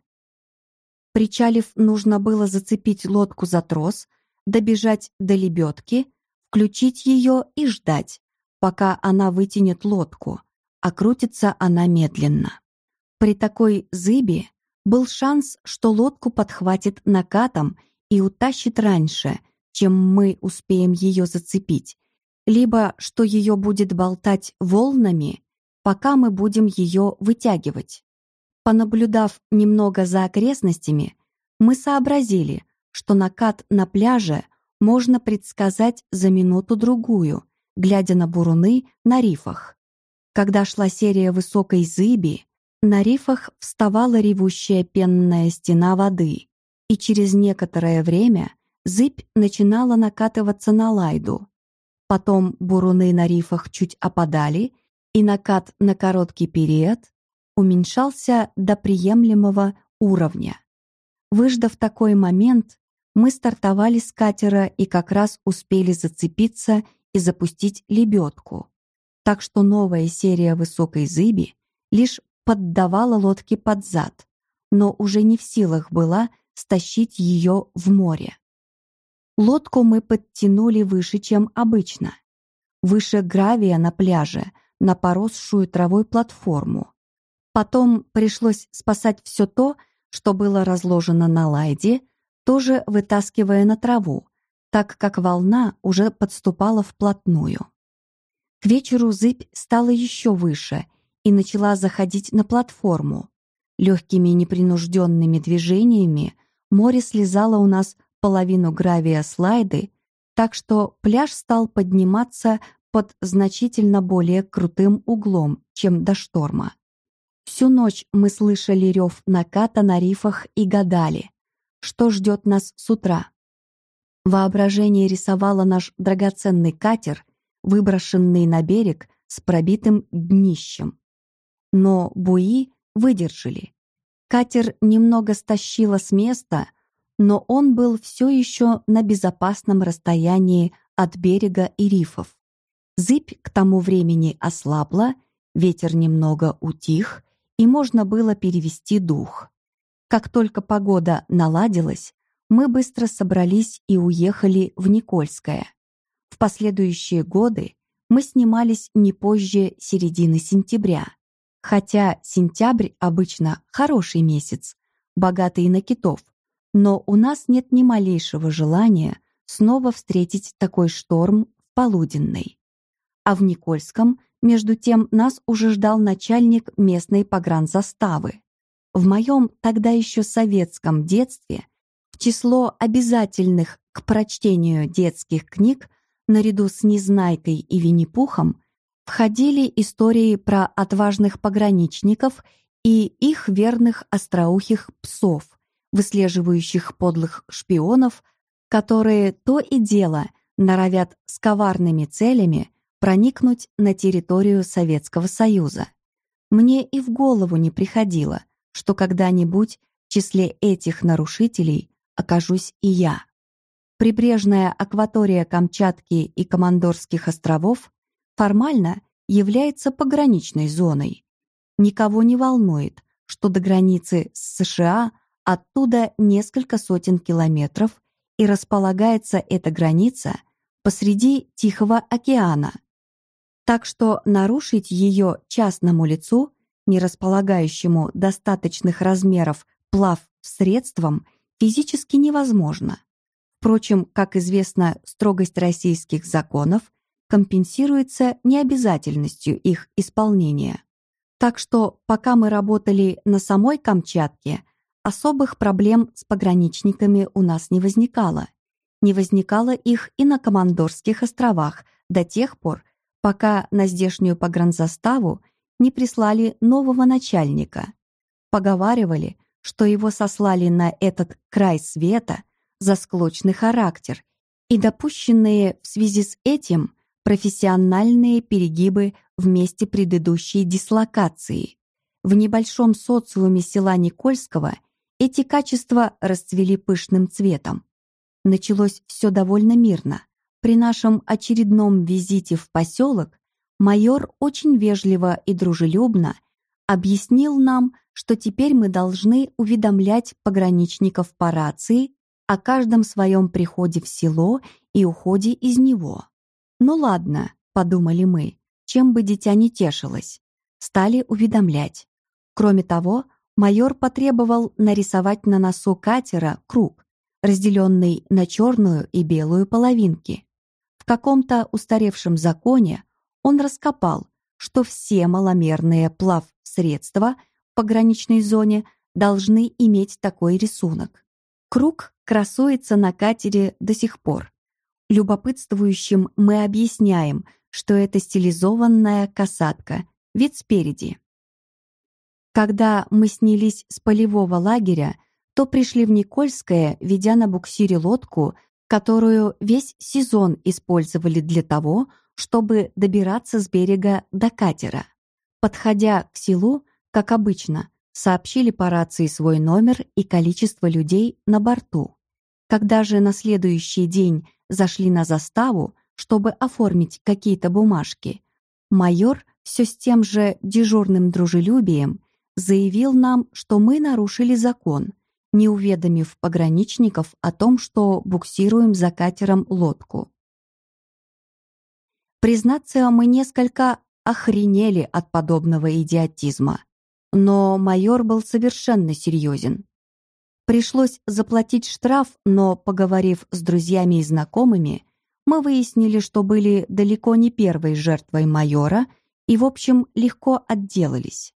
Причалив, нужно было зацепить лодку за трос, добежать до лебедки, включить ее и ждать, пока она вытянет лодку, а крутится она медленно. При такой зыбе был шанс, что лодку подхватит накатом и утащит раньше, чем мы успеем ее зацепить, либо что ее будет болтать волнами, пока мы будем ее вытягивать. Понаблюдав немного за окрестностями, мы сообразили, что накат на пляже можно предсказать за минуту-другую, глядя на буруны на рифах. Когда шла серия высокой зыби, на рифах вставала ревущая пенная стена воды, и через некоторое время зыбь начинала накатываться на лайду. Потом буруны на рифах чуть опадали, и накат на короткий период уменьшался до приемлемого уровня. Выждав такой момент, мы стартовали с катера и как раз успели зацепиться и запустить лебедку. Так что новая серия высокой зыби лишь поддавала лодке под зад, но уже не в силах была стащить ее в море. Лодку мы подтянули выше, чем обычно. Выше гравия на пляже, на поросшую травой платформу. Потом пришлось спасать все то, что было разложено на лайде, тоже вытаскивая на траву, так как волна уже подступала вплотную. К вечеру зыбь стала еще выше и начала заходить на платформу. Легкими непринужденными движениями море слезало у нас половину гравия слайды, так что пляж стал подниматься под значительно более крутым углом, чем до шторма. Всю ночь мы слышали рев наката на рифах и гадали, что ждет нас с утра. Воображение рисовало наш драгоценный катер, выброшенный на берег с пробитым днищем. Но буи выдержали. Катер немного стащило с места, но он был все еще на безопасном расстоянии от берега и рифов. Зыбь к тому времени ослабла, ветер немного утих, и можно было перевести дух. Как только погода наладилась, мы быстро собрались и уехали в Никольское. В последующие годы мы снимались не позже середины сентября, хотя сентябрь обычно хороший месяц, богатый на китов, но у нас нет ни малейшего желания снова встретить такой шторм в полуденный. А в Никольском, между тем, нас уже ждал начальник местной погранзаставы. В моем тогда еще советском детстве в число обязательных к прочтению детских книг наряду с «Незнайкой» и «Винни-Пухом» входили истории про отважных пограничников и их верных остроухих псов, выслеживающих подлых шпионов, которые то и дело норовят с коварными целями проникнуть на территорию Советского Союза. Мне и в голову не приходило, что когда-нибудь в числе этих нарушителей окажусь и я. Прибрежная акватория Камчатки и Командорских островов формально является пограничной зоной. Никого не волнует, что до границы с США Оттуда несколько сотен километров, и располагается эта граница посреди Тихого океана. Так что нарушить ее частному лицу, не располагающему достаточных размеров плав средством, физически невозможно. Впрочем, как известно, строгость российских законов компенсируется необязательностью их исполнения. Так что, пока мы работали на самой Камчатке, особых проблем с пограничниками у нас не возникало. Не возникало их и на Командорских островах до тех пор, пока на здешнюю погранзаставу не прислали нового начальника. Поговаривали, что его сослали на этот край света за склочный характер и допущенные в связи с этим профессиональные перегибы в месте предыдущей дислокации. В небольшом социуме села Никольского эти качества расцвели пышным цветом. Началось все довольно мирно. При нашем очередном визите в поселок майор очень вежливо и дружелюбно объяснил нам, что теперь мы должны уведомлять пограничников по рации о каждом своем приходе в село и уходе из него. «Ну ладно», — подумали мы, чем бы дитя не тешилось. Стали уведомлять. Кроме того, майор потребовал нарисовать на носу катера круг, разделенный на черную и белую половинки. В каком-то устаревшем законе он раскопал, что все маломерные плав-средства пограничной зоне должны иметь такой рисунок. Круг красуется на катере до сих пор. Любопытствующим мы объясняем, что это стилизованная касатка, вид спереди. Когда мы снялись с полевого лагеря, то пришли в Никольское, ведя на буксире лодку, которую весь сезон использовали для того, чтобы добираться с берега до катера. Подходя к селу, как обычно, сообщили по рации свой номер и количество людей на борту. Когда же на следующий день зашли на заставу, чтобы оформить какие-то бумажки, майор все с тем же дежурным дружелюбием заявил нам, что мы нарушили закон, не уведомив пограничников о том, что буксируем за катером лодку. Признаться, мы несколько охренели от подобного идиотизма. Но майор был совершенно серьезен. Пришлось заплатить штраф, но, поговорив с друзьями и знакомыми, мы выяснили, что были далеко не первой жертвой майора и, в общем, легко отделались.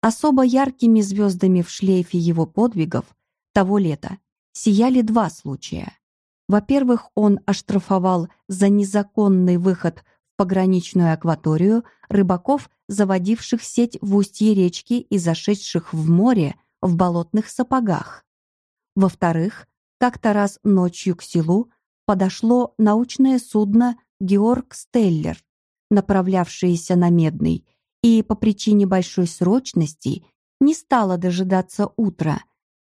Особо яркими звездами в шлейфе его подвигов того лета сияли два случая. Во-первых, он оштрафовал за незаконный выход в пограничную акваторию рыбаков, заводивших сеть в устье речки и зашедших в море в болотных сапогах. Во-вторых, как-то раз ночью к селу подошло научное судно «Георг Стеллер», направлявшееся на Медный, и по причине большой срочности не стала дожидаться утра,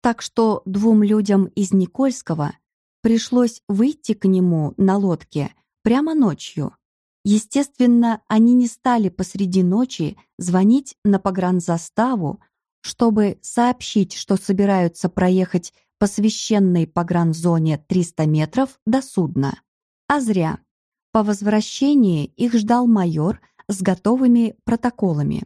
так что двум людям из Никольского пришлось выйти к нему на лодке прямо ночью. Естественно, они не стали посреди ночи звонить на погранзаставу, чтобы сообщить, что собираются проехать по священной погранзоне 300 метров до судна. А зря. По возвращении их ждал майор с готовыми протоколами.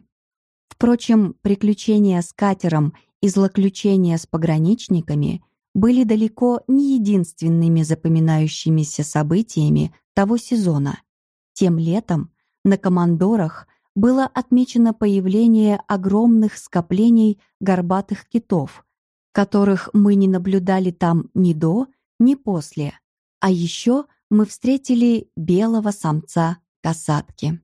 Впрочем, приключения с катером и злоключения с пограничниками были далеко не единственными запоминающимися событиями того сезона. Тем летом на командорах было отмечено появление огромных скоплений горбатых китов, которых мы не наблюдали там ни до, ни после. А еще мы встретили белого самца касатки.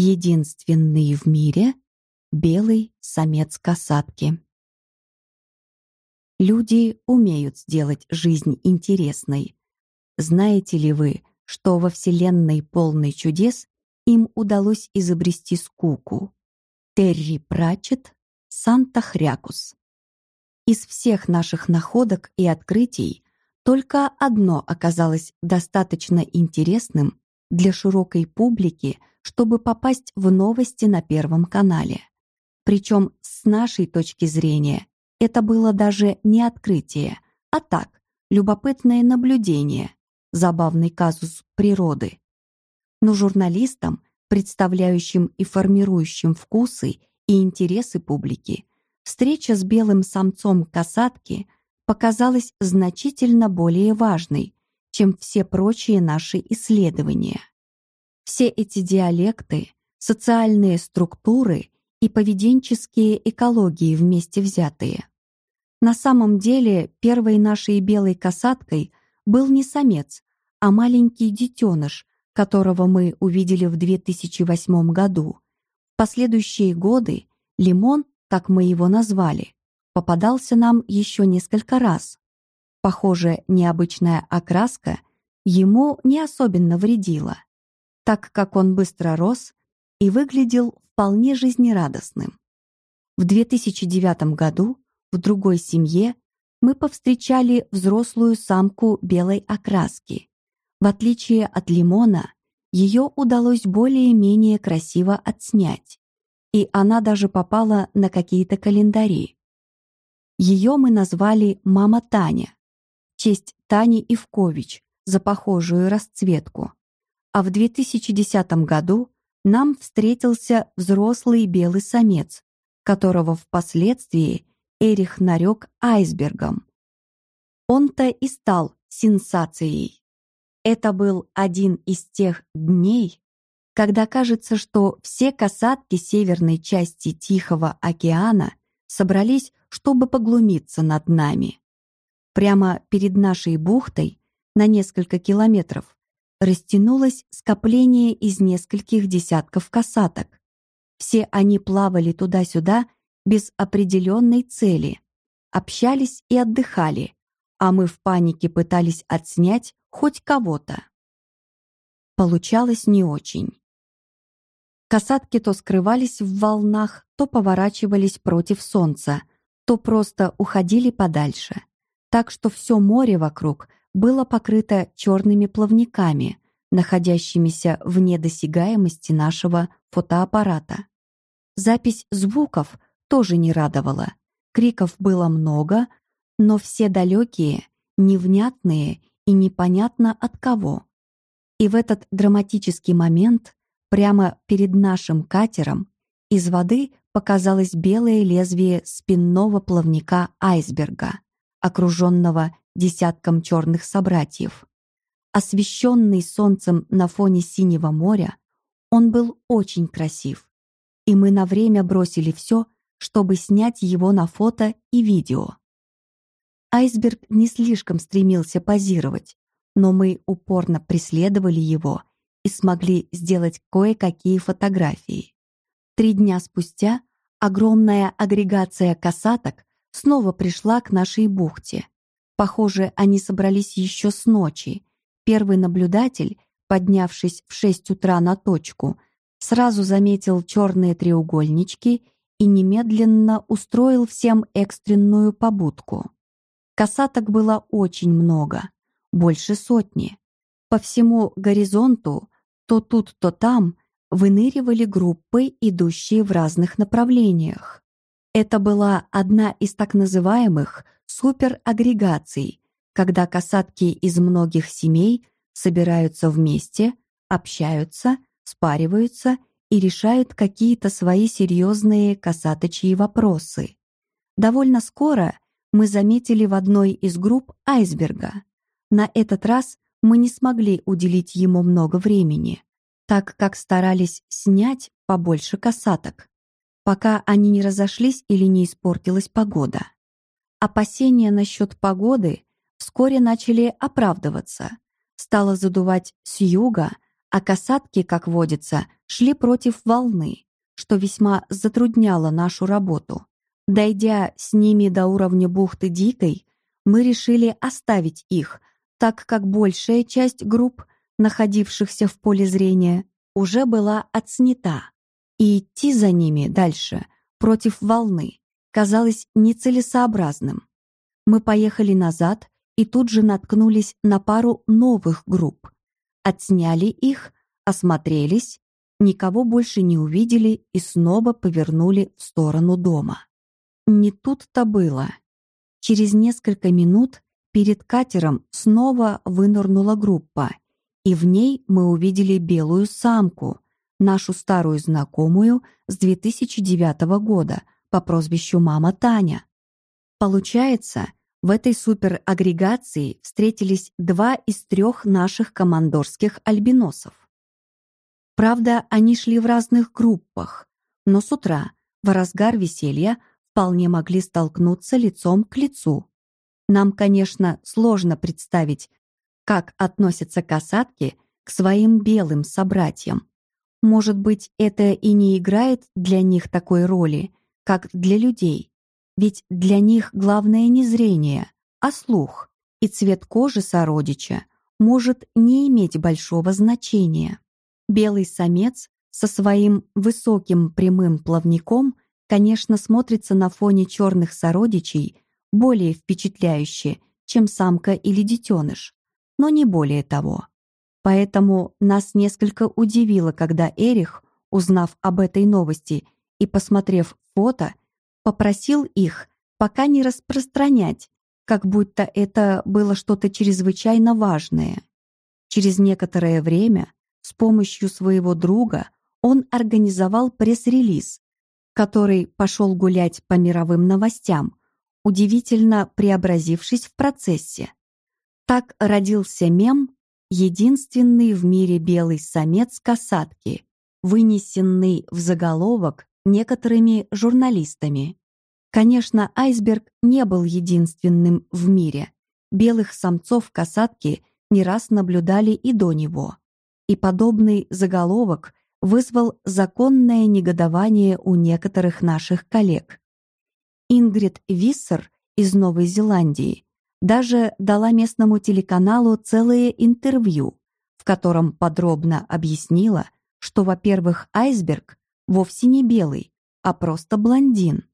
Единственный в мире белый самец касатки. Люди умеют сделать жизнь интересной. Знаете ли вы, что во вселенной полной чудес им удалось изобрести скуку. Терри Пратчет, Санта Хрякус. Из всех наших находок и открытий только одно оказалось достаточно интересным для широкой публики, чтобы попасть в новости на Первом канале. Причем, с нашей точки зрения, это было даже не открытие, а так, любопытное наблюдение, забавный казус природы. Но журналистам, представляющим и формирующим вкусы и интересы публики, встреча с белым самцом касатки показалась значительно более важной, чем все прочие наши исследования. Все эти диалекты, социальные структуры и поведенческие экологии вместе взятые. На самом деле первой нашей белой касаткой был не самец, а маленький детеныш, которого мы увидели в 2008 году. В последующие годы Лимон, как мы его назвали, попадался нам еще несколько раз. Похоже, необычная окраска ему не особенно вредила, так как он быстро рос и выглядел вполне жизнерадостным. В 2009 году в другой семье мы повстречали взрослую самку белой окраски. В отличие от лимона, ее удалось более-менее красиво отснять, и она даже попала на какие-то календари. Ее мы назвали «Мама Таня», в честь Тани Ивкович за похожую расцветку. А в 2010 году нам встретился взрослый белый самец, которого впоследствии Эрих нарек айсбергом. Он-то и стал сенсацией. Это был один из тех дней, когда кажется, что все касатки северной части Тихого океана собрались, чтобы поглумиться над нами. Прямо перед нашей бухтой, на несколько километров, растянулось скопление из нескольких десятков касаток. Все они плавали туда-сюда без определенной цели, общались и отдыхали, а мы в панике пытались отснять хоть кого-то. Получалось не очень. Касатки то скрывались в волнах, то поворачивались против солнца, то просто уходили подальше. Так что все море вокруг было покрыто черными плавниками, находящимися вне досягаемости нашего фотоаппарата. Запись звуков тоже не радовала. Криков было много, но все далекие, невнятные и непонятно от кого. И в этот драматический момент прямо перед нашим катером из воды показалось белое лезвие спинного плавника айсберга, окруженного десятком черных собратьев. Освещенный солнцем на фоне синего моря, он был очень красив, и мы на время бросили все, чтобы снять его на фото и видео. Айсберг не слишком стремился позировать, но мы упорно преследовали его и смогли сделать кое-какие фотографии. Три дня спустя огромная агрегация касаток снова пришла к нашей бухте. Похоже, они собрались еще с ночи. Первый наблюдатель, поднявшись в 6 утра на точку, сразу заметил черные треугольнички и немедленно устроил всем экстренную побудку. Касаток было очень много, больше сотни. По всему горизонту, то тут, то там, выныривали группы, идущие в разных направлениях. Это была одна из так называемых суперагрегаций, когда касатки из многих семей собираются вместе, общаются, спариваются и решают какие-то свои серьезные касаточьи вопросы. Довольно скоро мы заметили в одной из групп айсберга. На этот раз мы не смогли уделить ему много времени, так как старались снять побольше касаток, пока они не разошлись или не испортилась погода. Опасения насчет погоды вскоре начали оправдываться. Стало задувать с юга, а касатки, как водится, шли против волны, что весьма затрудняло нашу работу. Дойдя с ними до уровня бухты Дикой, мы решили оставить их, так как большая часть групп находившихся в поле зрения, уже была отснята, и идти за ними дальше, против волны, казалось нецелесообразным. Мы поехали назад и тут же наткнулись на пару новых групп. Отсняли их, осмотрелись, никого больше не увидели и снова повернули в сторону дома. Не тут-то было. Через несколько минут перед катером снова вынырнула группа, и в ней мы увидели белую самку, нашу старую знакомую с 2009 года по прозвищу Мама Таня. Получается, в этой суперагрегации встретились два из трех наших командорских альбиносов. Правда, они шли в разных группах, но с утра, в разгар веселья, вполне могли столкнуться лицом к лицу. Нам, конечно, сложно представить, как относятся касатки к своим белым собратьям. Может быть, это и не играет для них такой роли, как для людей. Ведь для них главное не зрение, а слух, и цвет кожи сородича может не иметь большого значения. Белый самец со своим высоким прямым плавником – конечно, смотрится на фоне черных сородичей более впечатляюще, чем самка или детеныш, но не более того. Поэтому нас несколько удивило, когда Эрих, узнав об этой новости и посмотрев фото, попросил их пока не распространять, как будто это было что-то чрезвычайно важное. Через некоторое время с помощью своего друга он организовал пресс-релиз, который пошел гулять по мировым новостям, удивительно преобразившись в процессе. Так родился мем «Единственный в мире белый самец касатки», вынесенный в заголовок некоторыми журналистами. Конечно, айсберг не был единственным в мире. Белых самцов касатки не раз наблюдали и до него. И подобный заголовок вызвал законное негодование у некоторых наших коллег. Ингрид Виссер из Новой Зеландии даже дала местному телеканалу целое интервью, в котором подробно объяснила, что, во-первых, айсберг вовсе не белый, а просто блондин,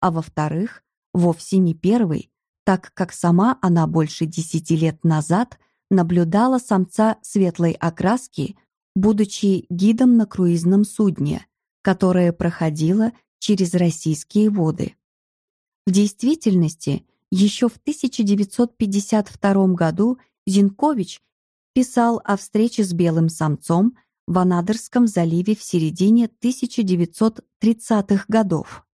а во-вторых, вовсе не первый, так как сама она больше десяти лет назад наблюдала самца светлой окраски будучи гидом на круизном судне, которое проходило через российские воды. В действительности, еще в 1952 году Зинкович писал о встрече с белым самцом в Анадырском заливе в середине 1930-х годов.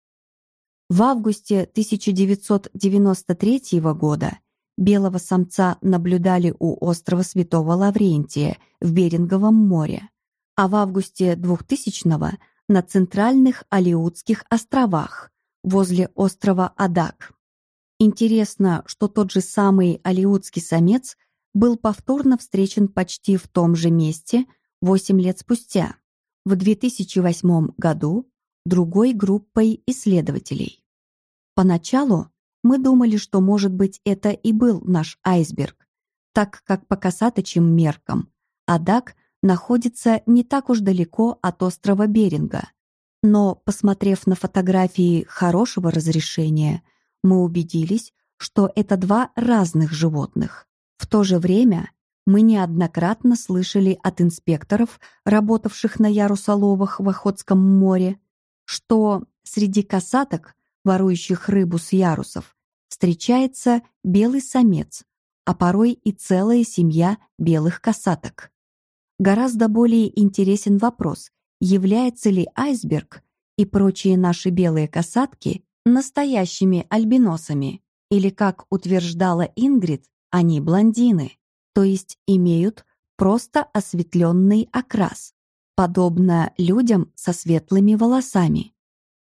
В августе 1993 года белого самца наблюдали у острова Святого Лаврентия в Беринговом море, а в августе 2000-го на центральных Алиутских островах возле острова Адак. Интересно, что тот же самый алиутский самец был повторно встречен почти в том же месте 8 лет спустя, в 2008 году, другой группой исследователей. Поначалу мы думали, что, может быть, это и был наш айсберг, так как по касаточим меркам Адак находится не так уж далеко от острова Беринга. Но, посмотрев на фотографии хорошего разрешения, мы убедились, что это два разных животных. В то же время мы неоднократно слышали от инспекторов, работавших на ярусоловах в Охотском море, что среди касаток ворующих рыбу с ярусов, встречается белый самец, а порой и целая семья белых касаток. Гораздо более интересен вопрос, является ли айсберг и прочие наши белые касатки настоящими альбиносами, или, как утверждала Ингрид, они блондины, то есть имеют просто осветленный окрас, подобно людям со светлыми волосами.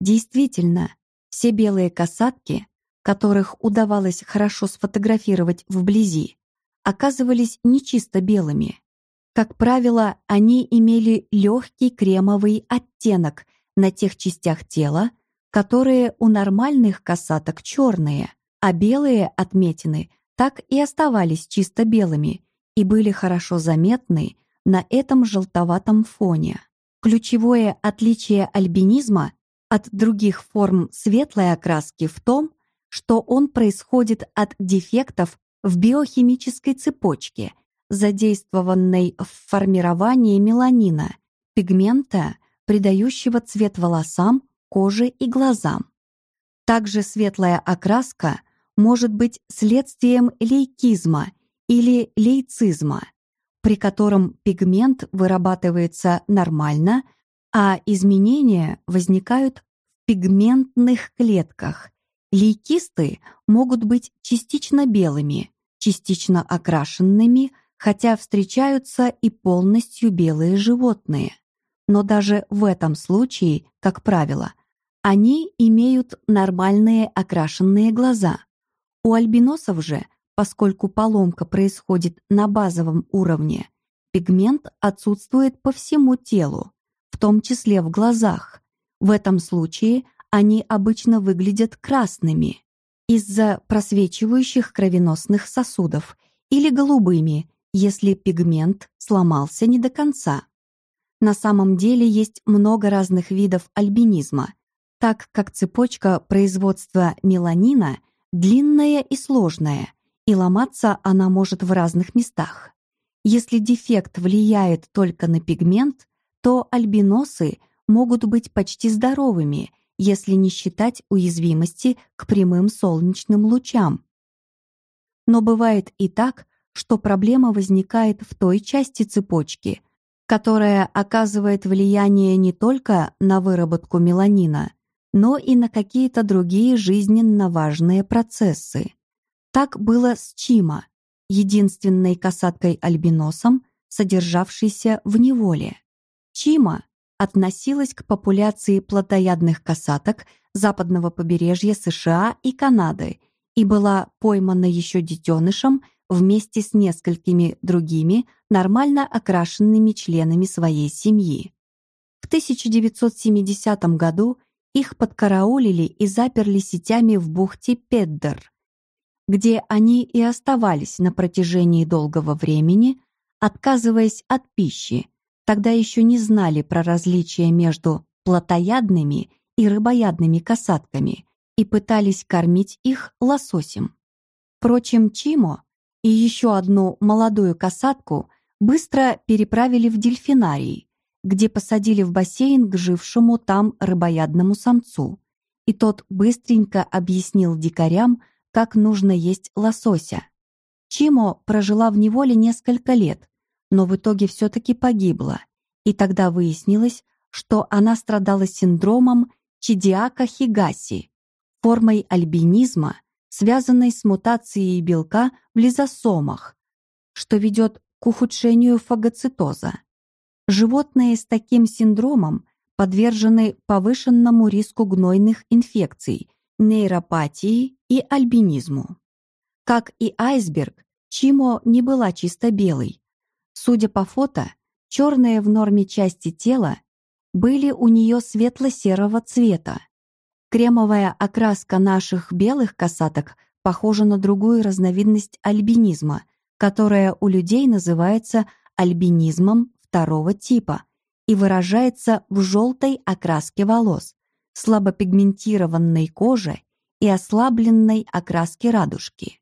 Действительно, все белые касатки, которых удавалось хорошо сфотографировать вблизи, оказывались не чисто белыми. Как правило, они имели легкий кремовый оттенок на тех частях тела, которые у нормальных касаток черные, а белые отметины так и оставались чисто белыми и были хорошо заметны на этом желтоватом фоне. Ключевое отличие альбинизма от других форм светлой окраски в том, что он происходит от дефектов в биохимической цепочке, задействованной в формировании меланина, пигмента, придающего цвет волосам, коже и глазам. Также светлая окраска может быть следствием лейкизма или лейцизма, при котором пигмент вырабатывается нормально, а изменения возникают в пигментных клетках. Лейкисты могут быть частично белыми, частично окрашенными, хотя встречаются и полностью белые животные. Но даже в этом случае, как правило, они имеют нормальные окрашенные глаза. У альбиносов же, поскольку поломка происходит на базовом уровне, пигмент отсутствует по всему телу, в том числе в глазах. В этом случае они обычно выглядят красными из-за просвечивающих кровеносных сосудов или голубыми, если пигмент сломался не до конца. На самом деле есть много разных видов альбинизма, так как цепочка производства меланина длинная и сложная, и ломаться она может в разных местах. Если дефект влияет только на пигмент, то альбиносы могут быть почти здоровыми, если не считать уязвимости к прямым солнечным лучам. Но бывает и так, что проблема возникает в той части цепочки, которая оказывает влияние не только на выработку меланина, но и на какие-то другие жизненно важные процессы. Так было с Чима, единственной касаткой-альбиносом, содержавшейся в неволе. Чима относилась к популяции плотоядных касаток западного побережья США и Канады и была поймана еще детенышем вместе с несколькими другими нормально окрашенными членами своей семьи. В 1970 году их подкараулили и заперли сетями в бухте Педдер, где они и оставались на протяжении долгого времени, отказываясь от пищи. Тогда еще не знали про различия между плотоядными и рыбоядными касатками и пытались кормить их лососем. Впрочем, Чимо и еще одну молодую касатку быстро переправили в дельфинарий, где посадили в бассейн к жившему там рыбоядному самцу. И тот быстренько объяснил дикарям, как нужно есть лосося. Чимо прожила в неволе несколько лет, но в итоге все-таки погибла. И тогда выяснилось, что она страдала синдромом Чидиака Хигаси, формой альбинизма, связанной с мутацией белка в лизосомах, что ведет к ухудшению фагоцитоза. Животные с таким синдромом подвержены повышенному риску гнойных инфекций, нейропатии и альбинизму. Как и айсберг, Чимо не была чисто белой. Судя по фото, черные в норме части тела были у нее светло-серого цвета. Кремовая окраска наших белых касаток похожа на другую разновидность альбинизма, которая у людей называется альбинизмом второго типа и выражается в желтой окраске волос, слабопигментированной коже и ослабленной окраске радужки.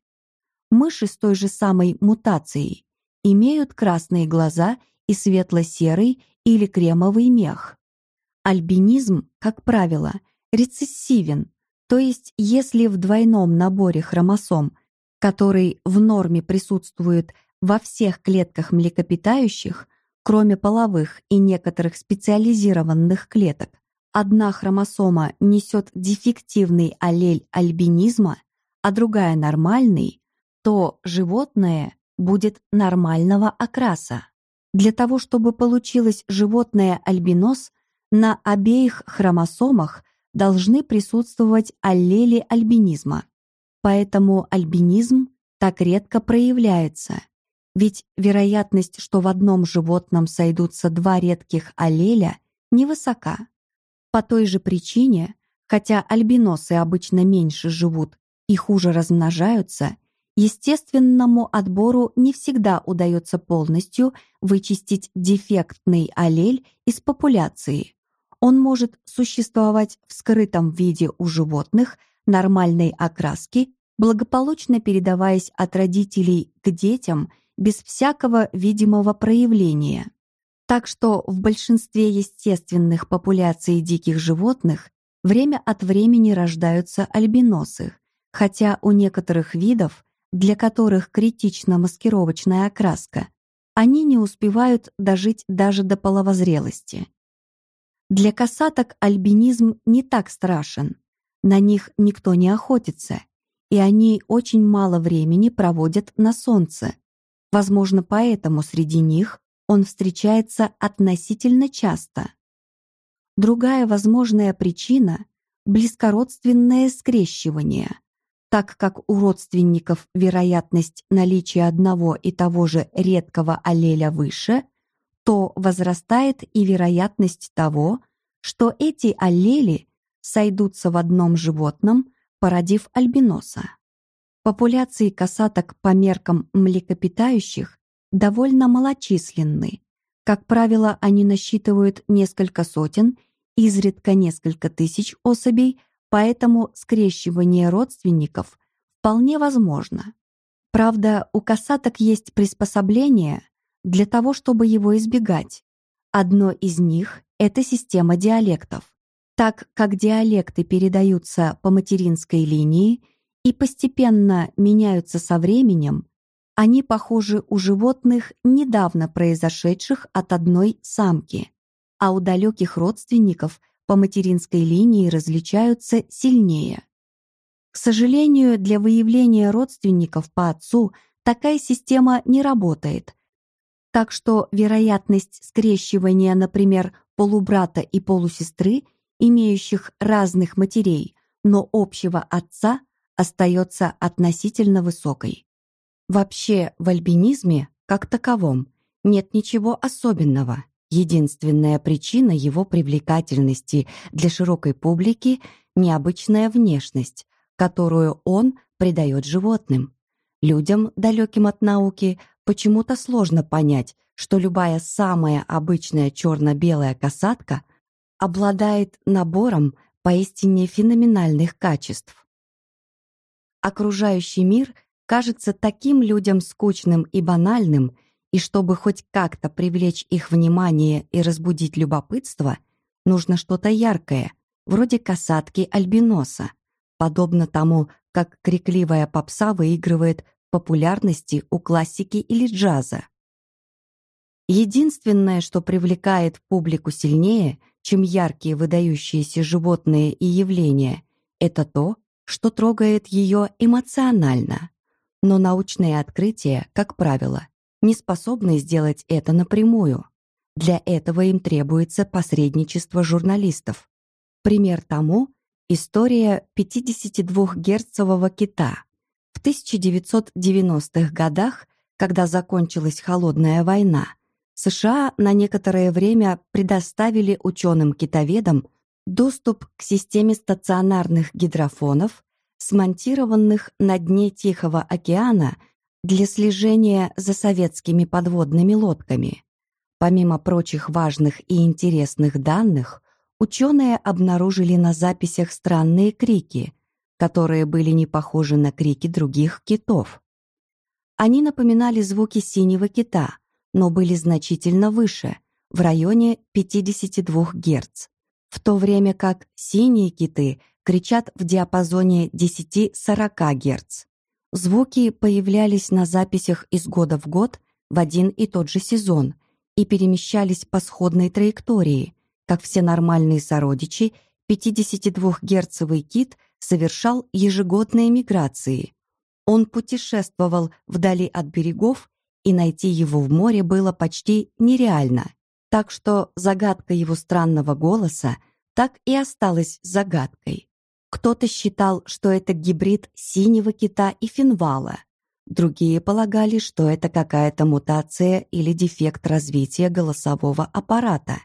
Мыши с той же самой мутацией имеют красные глаза и светло-серый или кремовый мех. Альбинизм, как правило, рецессивен, то есть если в двойном наборе хромосом, который в норме присутствует во всех клетках млекопитающих, Кроме половых и некоторых специализированных клеток, одна хромосома несет дефективный аллель альбинизма, а другая нормальный, то животное будет нормального окраса. Для того, чтобы получилось животное альбинос, на обеих хромосомах должны присутствовать аллели альбинизма. Поэтому альбинизм так редко проявляется. Ведь вероятность, что в одном животном сойдутся два редких аллеля, невысока. По той же причине, хотя альбиносы обычно меньше живут и хуже размножаются, Естественному отбору не всегда удается полностью вычистить дефектный аллель из популяции. Он может существовать в скрытом виде у животных нормальной окраски, благополучно передаваясь от родителей к детям без всякого видимого проявления. Так что в большинстве естественных популяций диких животных время от времени рождаются альбиносы, хотя у некоторых видов, для которых критична маскировочная окраска, они не успевают дожить даже до половозрелости. Для касаток альбинизм не так страшен, на них никто не охотится, и они очень мало времени проводят на солнце. Возможно, поэтому среди них он встречается относительно часто. Другая возможная причина – близкородственное скрещивание, так как у родственников вероятность наличия одного и того же редкого аллеля выше, то возрастает и вероятность того, что эти аллели сойдутся в одном животном, породив альбиноса. Популяции касаток по меркам млекопитающих довольно малочисленны. Как правило, они насчитывают несколько сотен, изредка несколько тысяч особей, поэтому скрещивание родственников вполне возможно. Правда, у касаток есть приспособление для того, чтобы его избегать. Одно из них — это система диалектов. Так как диалекты передаются по материнской линии и постепенно меняются со временем, они похожи у животных, недавно произошедших от одной самки, а у далеких родственников по материнской линии различаются сильнее. К сожалению, для выявления родственников по отцу такая система не работает, так что вероятность скрещивания, например, полубрата и полусестры, имеющих разных матерей, но общего отца, остается относительно высокой. Вообще в альбинизме, как таковом, нет ничего особенного. Единственная причина его привлекательности для широкой публики – необычная внешность, которую он придает животным. Людям, далеким от науки, почему-то сложно понять, что любая самая обычная черно-белая касатка обладает набором поистине феноменальных качеств. Окружающий мир – кажется таким людям скучным и банальным, и чтобы хоть как-то привлечь их внимание и разбудить любопытство, нужно что-то яркое, вроде касатки альбиноса, подобно тому, как крикливая попса выигрывает популярности у классики или джаза. Единственное, что привлекает публику сильнее, чем яркие выдающиеся животные и явления, это то, что трогает ее эмоционально. Но научные открытия, как правило, не способны сделать это напрямую. Для этого им требуется посредничество журналистов. Пример тому — история 52-герцового кита. В 1990-х годах, когда закончилась Холодная война, США на некоторое время предоставили ученым-китоведам доступ к системе стационарных гидрофонов, смонтированных на дне Тихого океана для слежения за советскими подводными лодками. Помимо прочих важных и интересных данных, ученые обнаружили на записях странные крики, которые были не похожи на крики других китов. Они напоминали звуки синего кита, но были значительно выше, в районе 52 Гц, в то время как синие киты кричат в диапазоне 10-40 Гц. Звуки появлялись на записях из года в год в один и тот же сезон и перемещались по сходной траектории. Как все нормальные сородичи, 52-герцовый кит совершал ежегодные миграции. Он путешествовал вдали от берегов, и найти его в море было почти нереально. Так что загадка его странного голоса так и осталась загадкой. Кто-то считал, что это гибрид синего кита и финвала. Другие полагали, что это какая-то мутация или дефект развития голосового аппарата.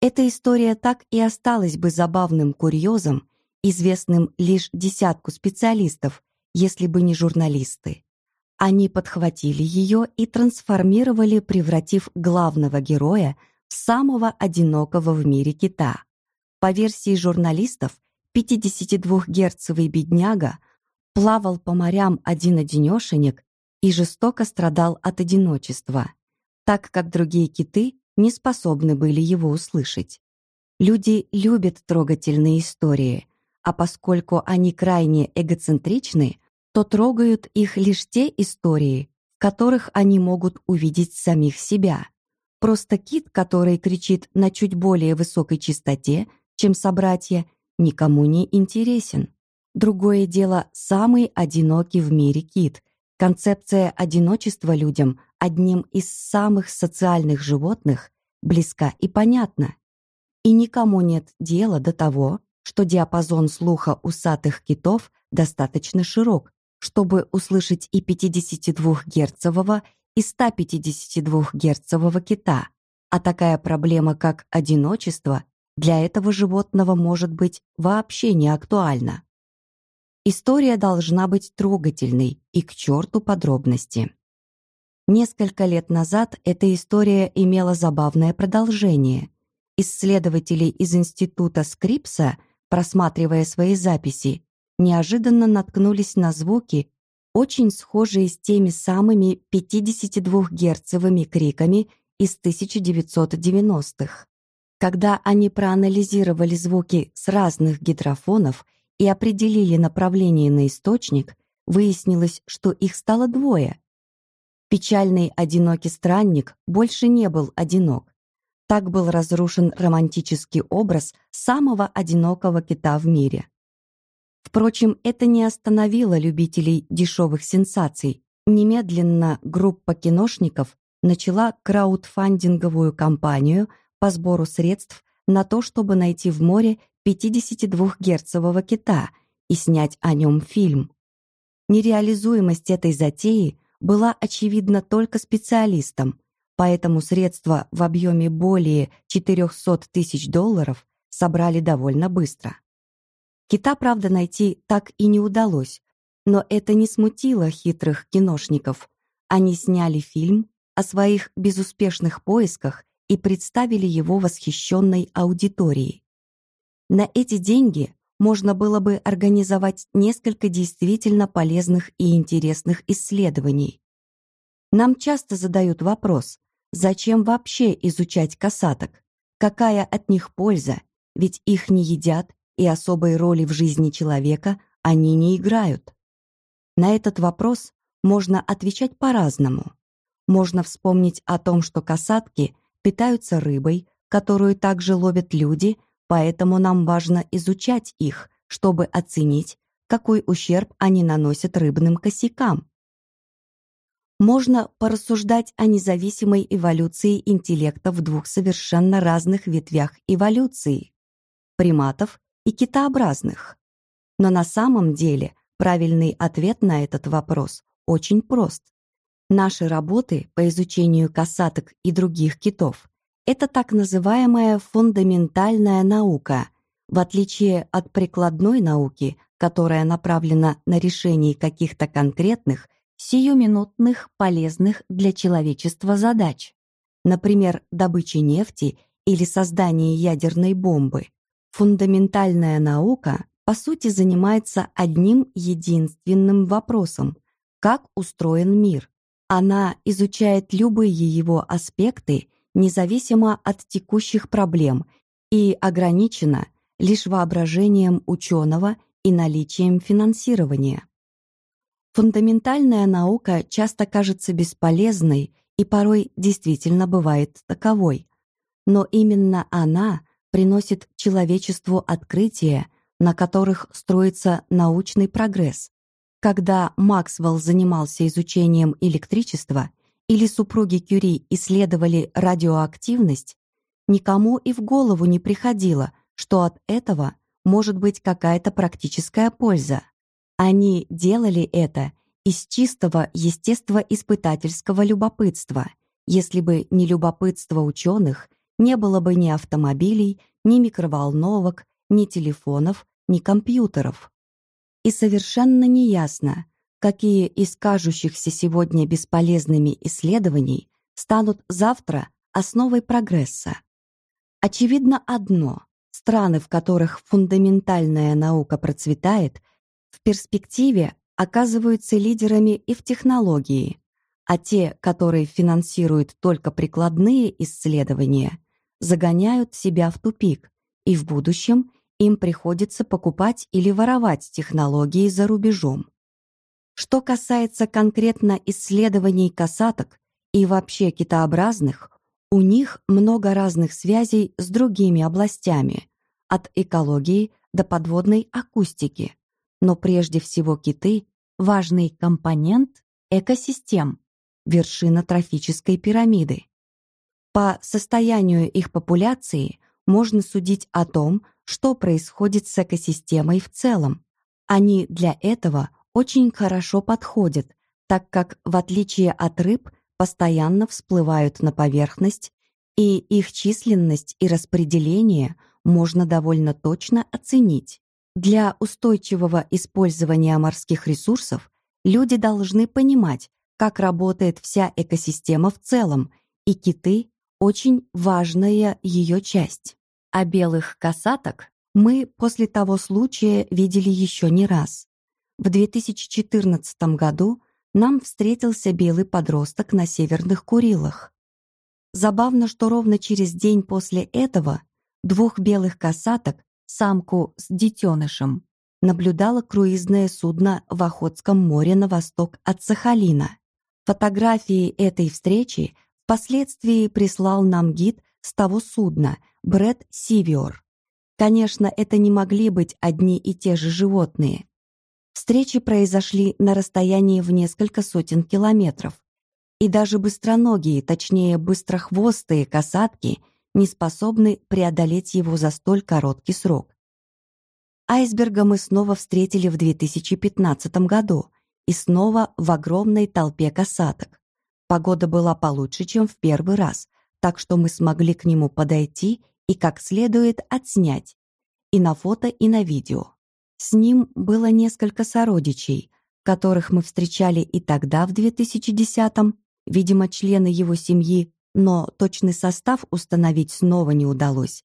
Эта история так и осталась бы забавным курьезом, известным лишь десятку специалистов, если бы не журналисты. Они подхватили ее и трансформировали, превратив главного героя в самого одинокого в мире кита. По версии журналистов, 52-герцовый бедняга плавал по морям один-одинешенек и жестоко страдал от одиночества, так как другие киты не способны были его услышать. Люди любят трогательные истории, а поскольку они крайне эгоцентричны, то трогают их лишь те истории, в которых они могут увидеть самих себя. Просто кит, который кричит на чуть более высокой частоте, чем собратья, никому не интересен. Другое дело самый одинокий в мире кит. Концепция одиночества людям, одним из самых социальных животных, близка и понятна. И никому нет дела до того, что диапазон слуха усатых китов достаточно широк, чтобы услышать и 52-герцового, и 152-герцового кита, а такая проблема, как одиночество, для этого животного может быть вообще не актуальна. История должна быть трогательной и к черту подробности. Несколько лет назад эта история имела забавное продолжение. Исследователи из Института Скрипса, просматривая свои записи, неожиданно наткнулись на звуки, очень схожие с теми самыми 52-герцовыми криками из 1990-х. Когда они проанализировали звуки с разных гидрофонов и определили направление на источник, выяснилось, что их стало двое. Печальный одинокий странник больше не был одинок. Так был разрушен романтический образ самого одинокого кита в мире. Впрочем, это не остановило любителей дешевых сенсаций. Немедленно группа киношников начала краудфандинговую кампанию по сбору средств на то, чтобы найти в море 52-герцового кита и снять о нем фильм. Нереализуемость этой затеи была очевидна только специалистам, поэтому средства в объеме более 400 тысяч долларов собрали довольно быстро. Кита, правда, найти так и не удалось, но это не смутило хитрых киношников. Они сняли фильм о своих безуспешных поисках и представили его восхищенной аудитории. На эти деньги можно было бы организовать несколько действительно полезных и интересных исследований. Нам часто задают вопрос, зачем вообще изучать касаток? Какая от них польза? Ведь их не едят и особой роли в жизни человека они не играют? На этот вопрос можно отвечать по-разному. Можно вспомнить о том, что касатки питаются рыбой, которую также ловят люди, поэтому нам важно изучать их, чтобы оценить, какой ущерб они наносят рыбным косякам. Можно порассуждать о независимой эволюции интеллекта в двух совершенно разных ветвях эволюции – приматов и китообразных. Но на самом деле правильный ответ на этот вопрос очень прост. Наши работы по изучению касаток и других китов – это так называемая фундаментальная наука, в отличие от прикладной науки, которая направлена на решение каких-то конкретных, сиюминутных, полезных для человечества задач, например, добычи нефти или создания ядерной бомбы, Фундаментальная наука, по сути, занимается одним единственным вопросом – как устроен мир. Она изучает любые его аспекты, независимо от текущих проблем, и ограничена лишь воображением ученого и наличием финансирования. Фундаментальная наука часто кажется бесполезной и порой действительно бывает таковой. Но именно она – приносит человечеству открытия, на которых строится научный прогресс. Когда Максвелл занимался изучением электричества или супруги Кюри исследовали радиоактивность, никому и в голову не приходило, что от этого может быть какая-то практическая польза. Они делали это из чистого естествоиспытательского любопытства. Если бы не любопытство ученых, не было бы ни автомобилей, ни микроволновок, ни телефонов, ни компьютеров. И совершенно неясно, какие из кажущихся сегодня бесполезными исследований станут завтра основой прогресса. Очевидно одно — страны, в которых фундаментальная наука процветает, в перспективе оказываются лидерами и в технологии, а те, которые финансируют только прикладные исследования, загоняют себя в тупик, и в будущем им приходится покупать или воровать технологии за рубежом. Что касается конкретно исследований касаток и вообще китообразных, у них много разных связей с другими областями, от экологии до подводной акустики. Но прежде всего киты – важный компонент экосистем, вершина трофической пирамиды. По состоянию их популяции можно судить о том, что происходит с экосистемой в целом. Они для этого очень хорошо подходят, так как, в отличие от рыб, постоянно всплывают на поверхность, и их численность и распределение можно довольно точно оценить. Для устойчивого использования морских ресурсов люди должны понимать, как работает вся экосистема в целом, и киты — очень важная ее часть. А белых касаток мы после того случая видели еще не раз. В 2014 году нам встретился белый подросток на Северных Курилах. Забавно, что ровно через день после этого двух белых касаток, самку с детенышем, наблюдало круизное судно в Охотском море на восток от Сахалина. Фотографии этой встречи впоследствии прислал нам гид с того судна, Брэд Сивиор. Конечно, это не могли быть одни и те же животные. Встречи произошли на расстоянии в несколько сотен километров, и даже быстроногие, точнее быстрохвостые касатки не способны преодолеть его за столь короткий срок. Айсберга мы снова встретили в 2015 году и снова в огромной толпе касаток. Погода была получше, чем в первый раз, так что мы смогли к нему подойти и как следует отснять и на фото, и на видео. С ним было несколько сородичей, которых мы встречали и тогда, в 2010-м, видимо, члены его семьи, но точный состав установить снова не удалось,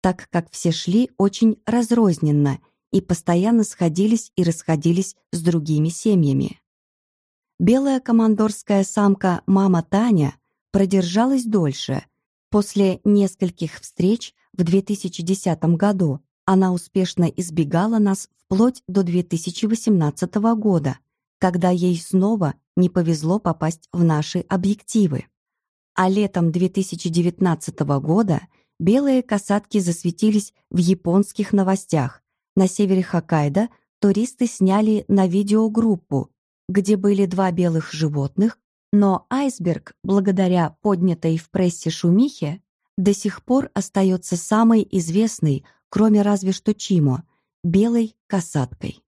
так как все шли очень разрозненно и постоянно сходились и расходились с другими семьями. Белая командорская самка мама Таня продержалась дольше. После нескольких встреч в 2010 году она успешно избегала нас вплоть до 2018 года, когда ей снова не повезло попасть в наши объективы. А летом 2019 года белые касатки засветились в японских новостях. На севере Хоккайдо туристы сняли на видеогруппу, где были два белых животных, но айсберг, благодаря поднятой в прессе шумихе, до сих пор остается самой известной, кроме разве что Чимо, белой касаткой.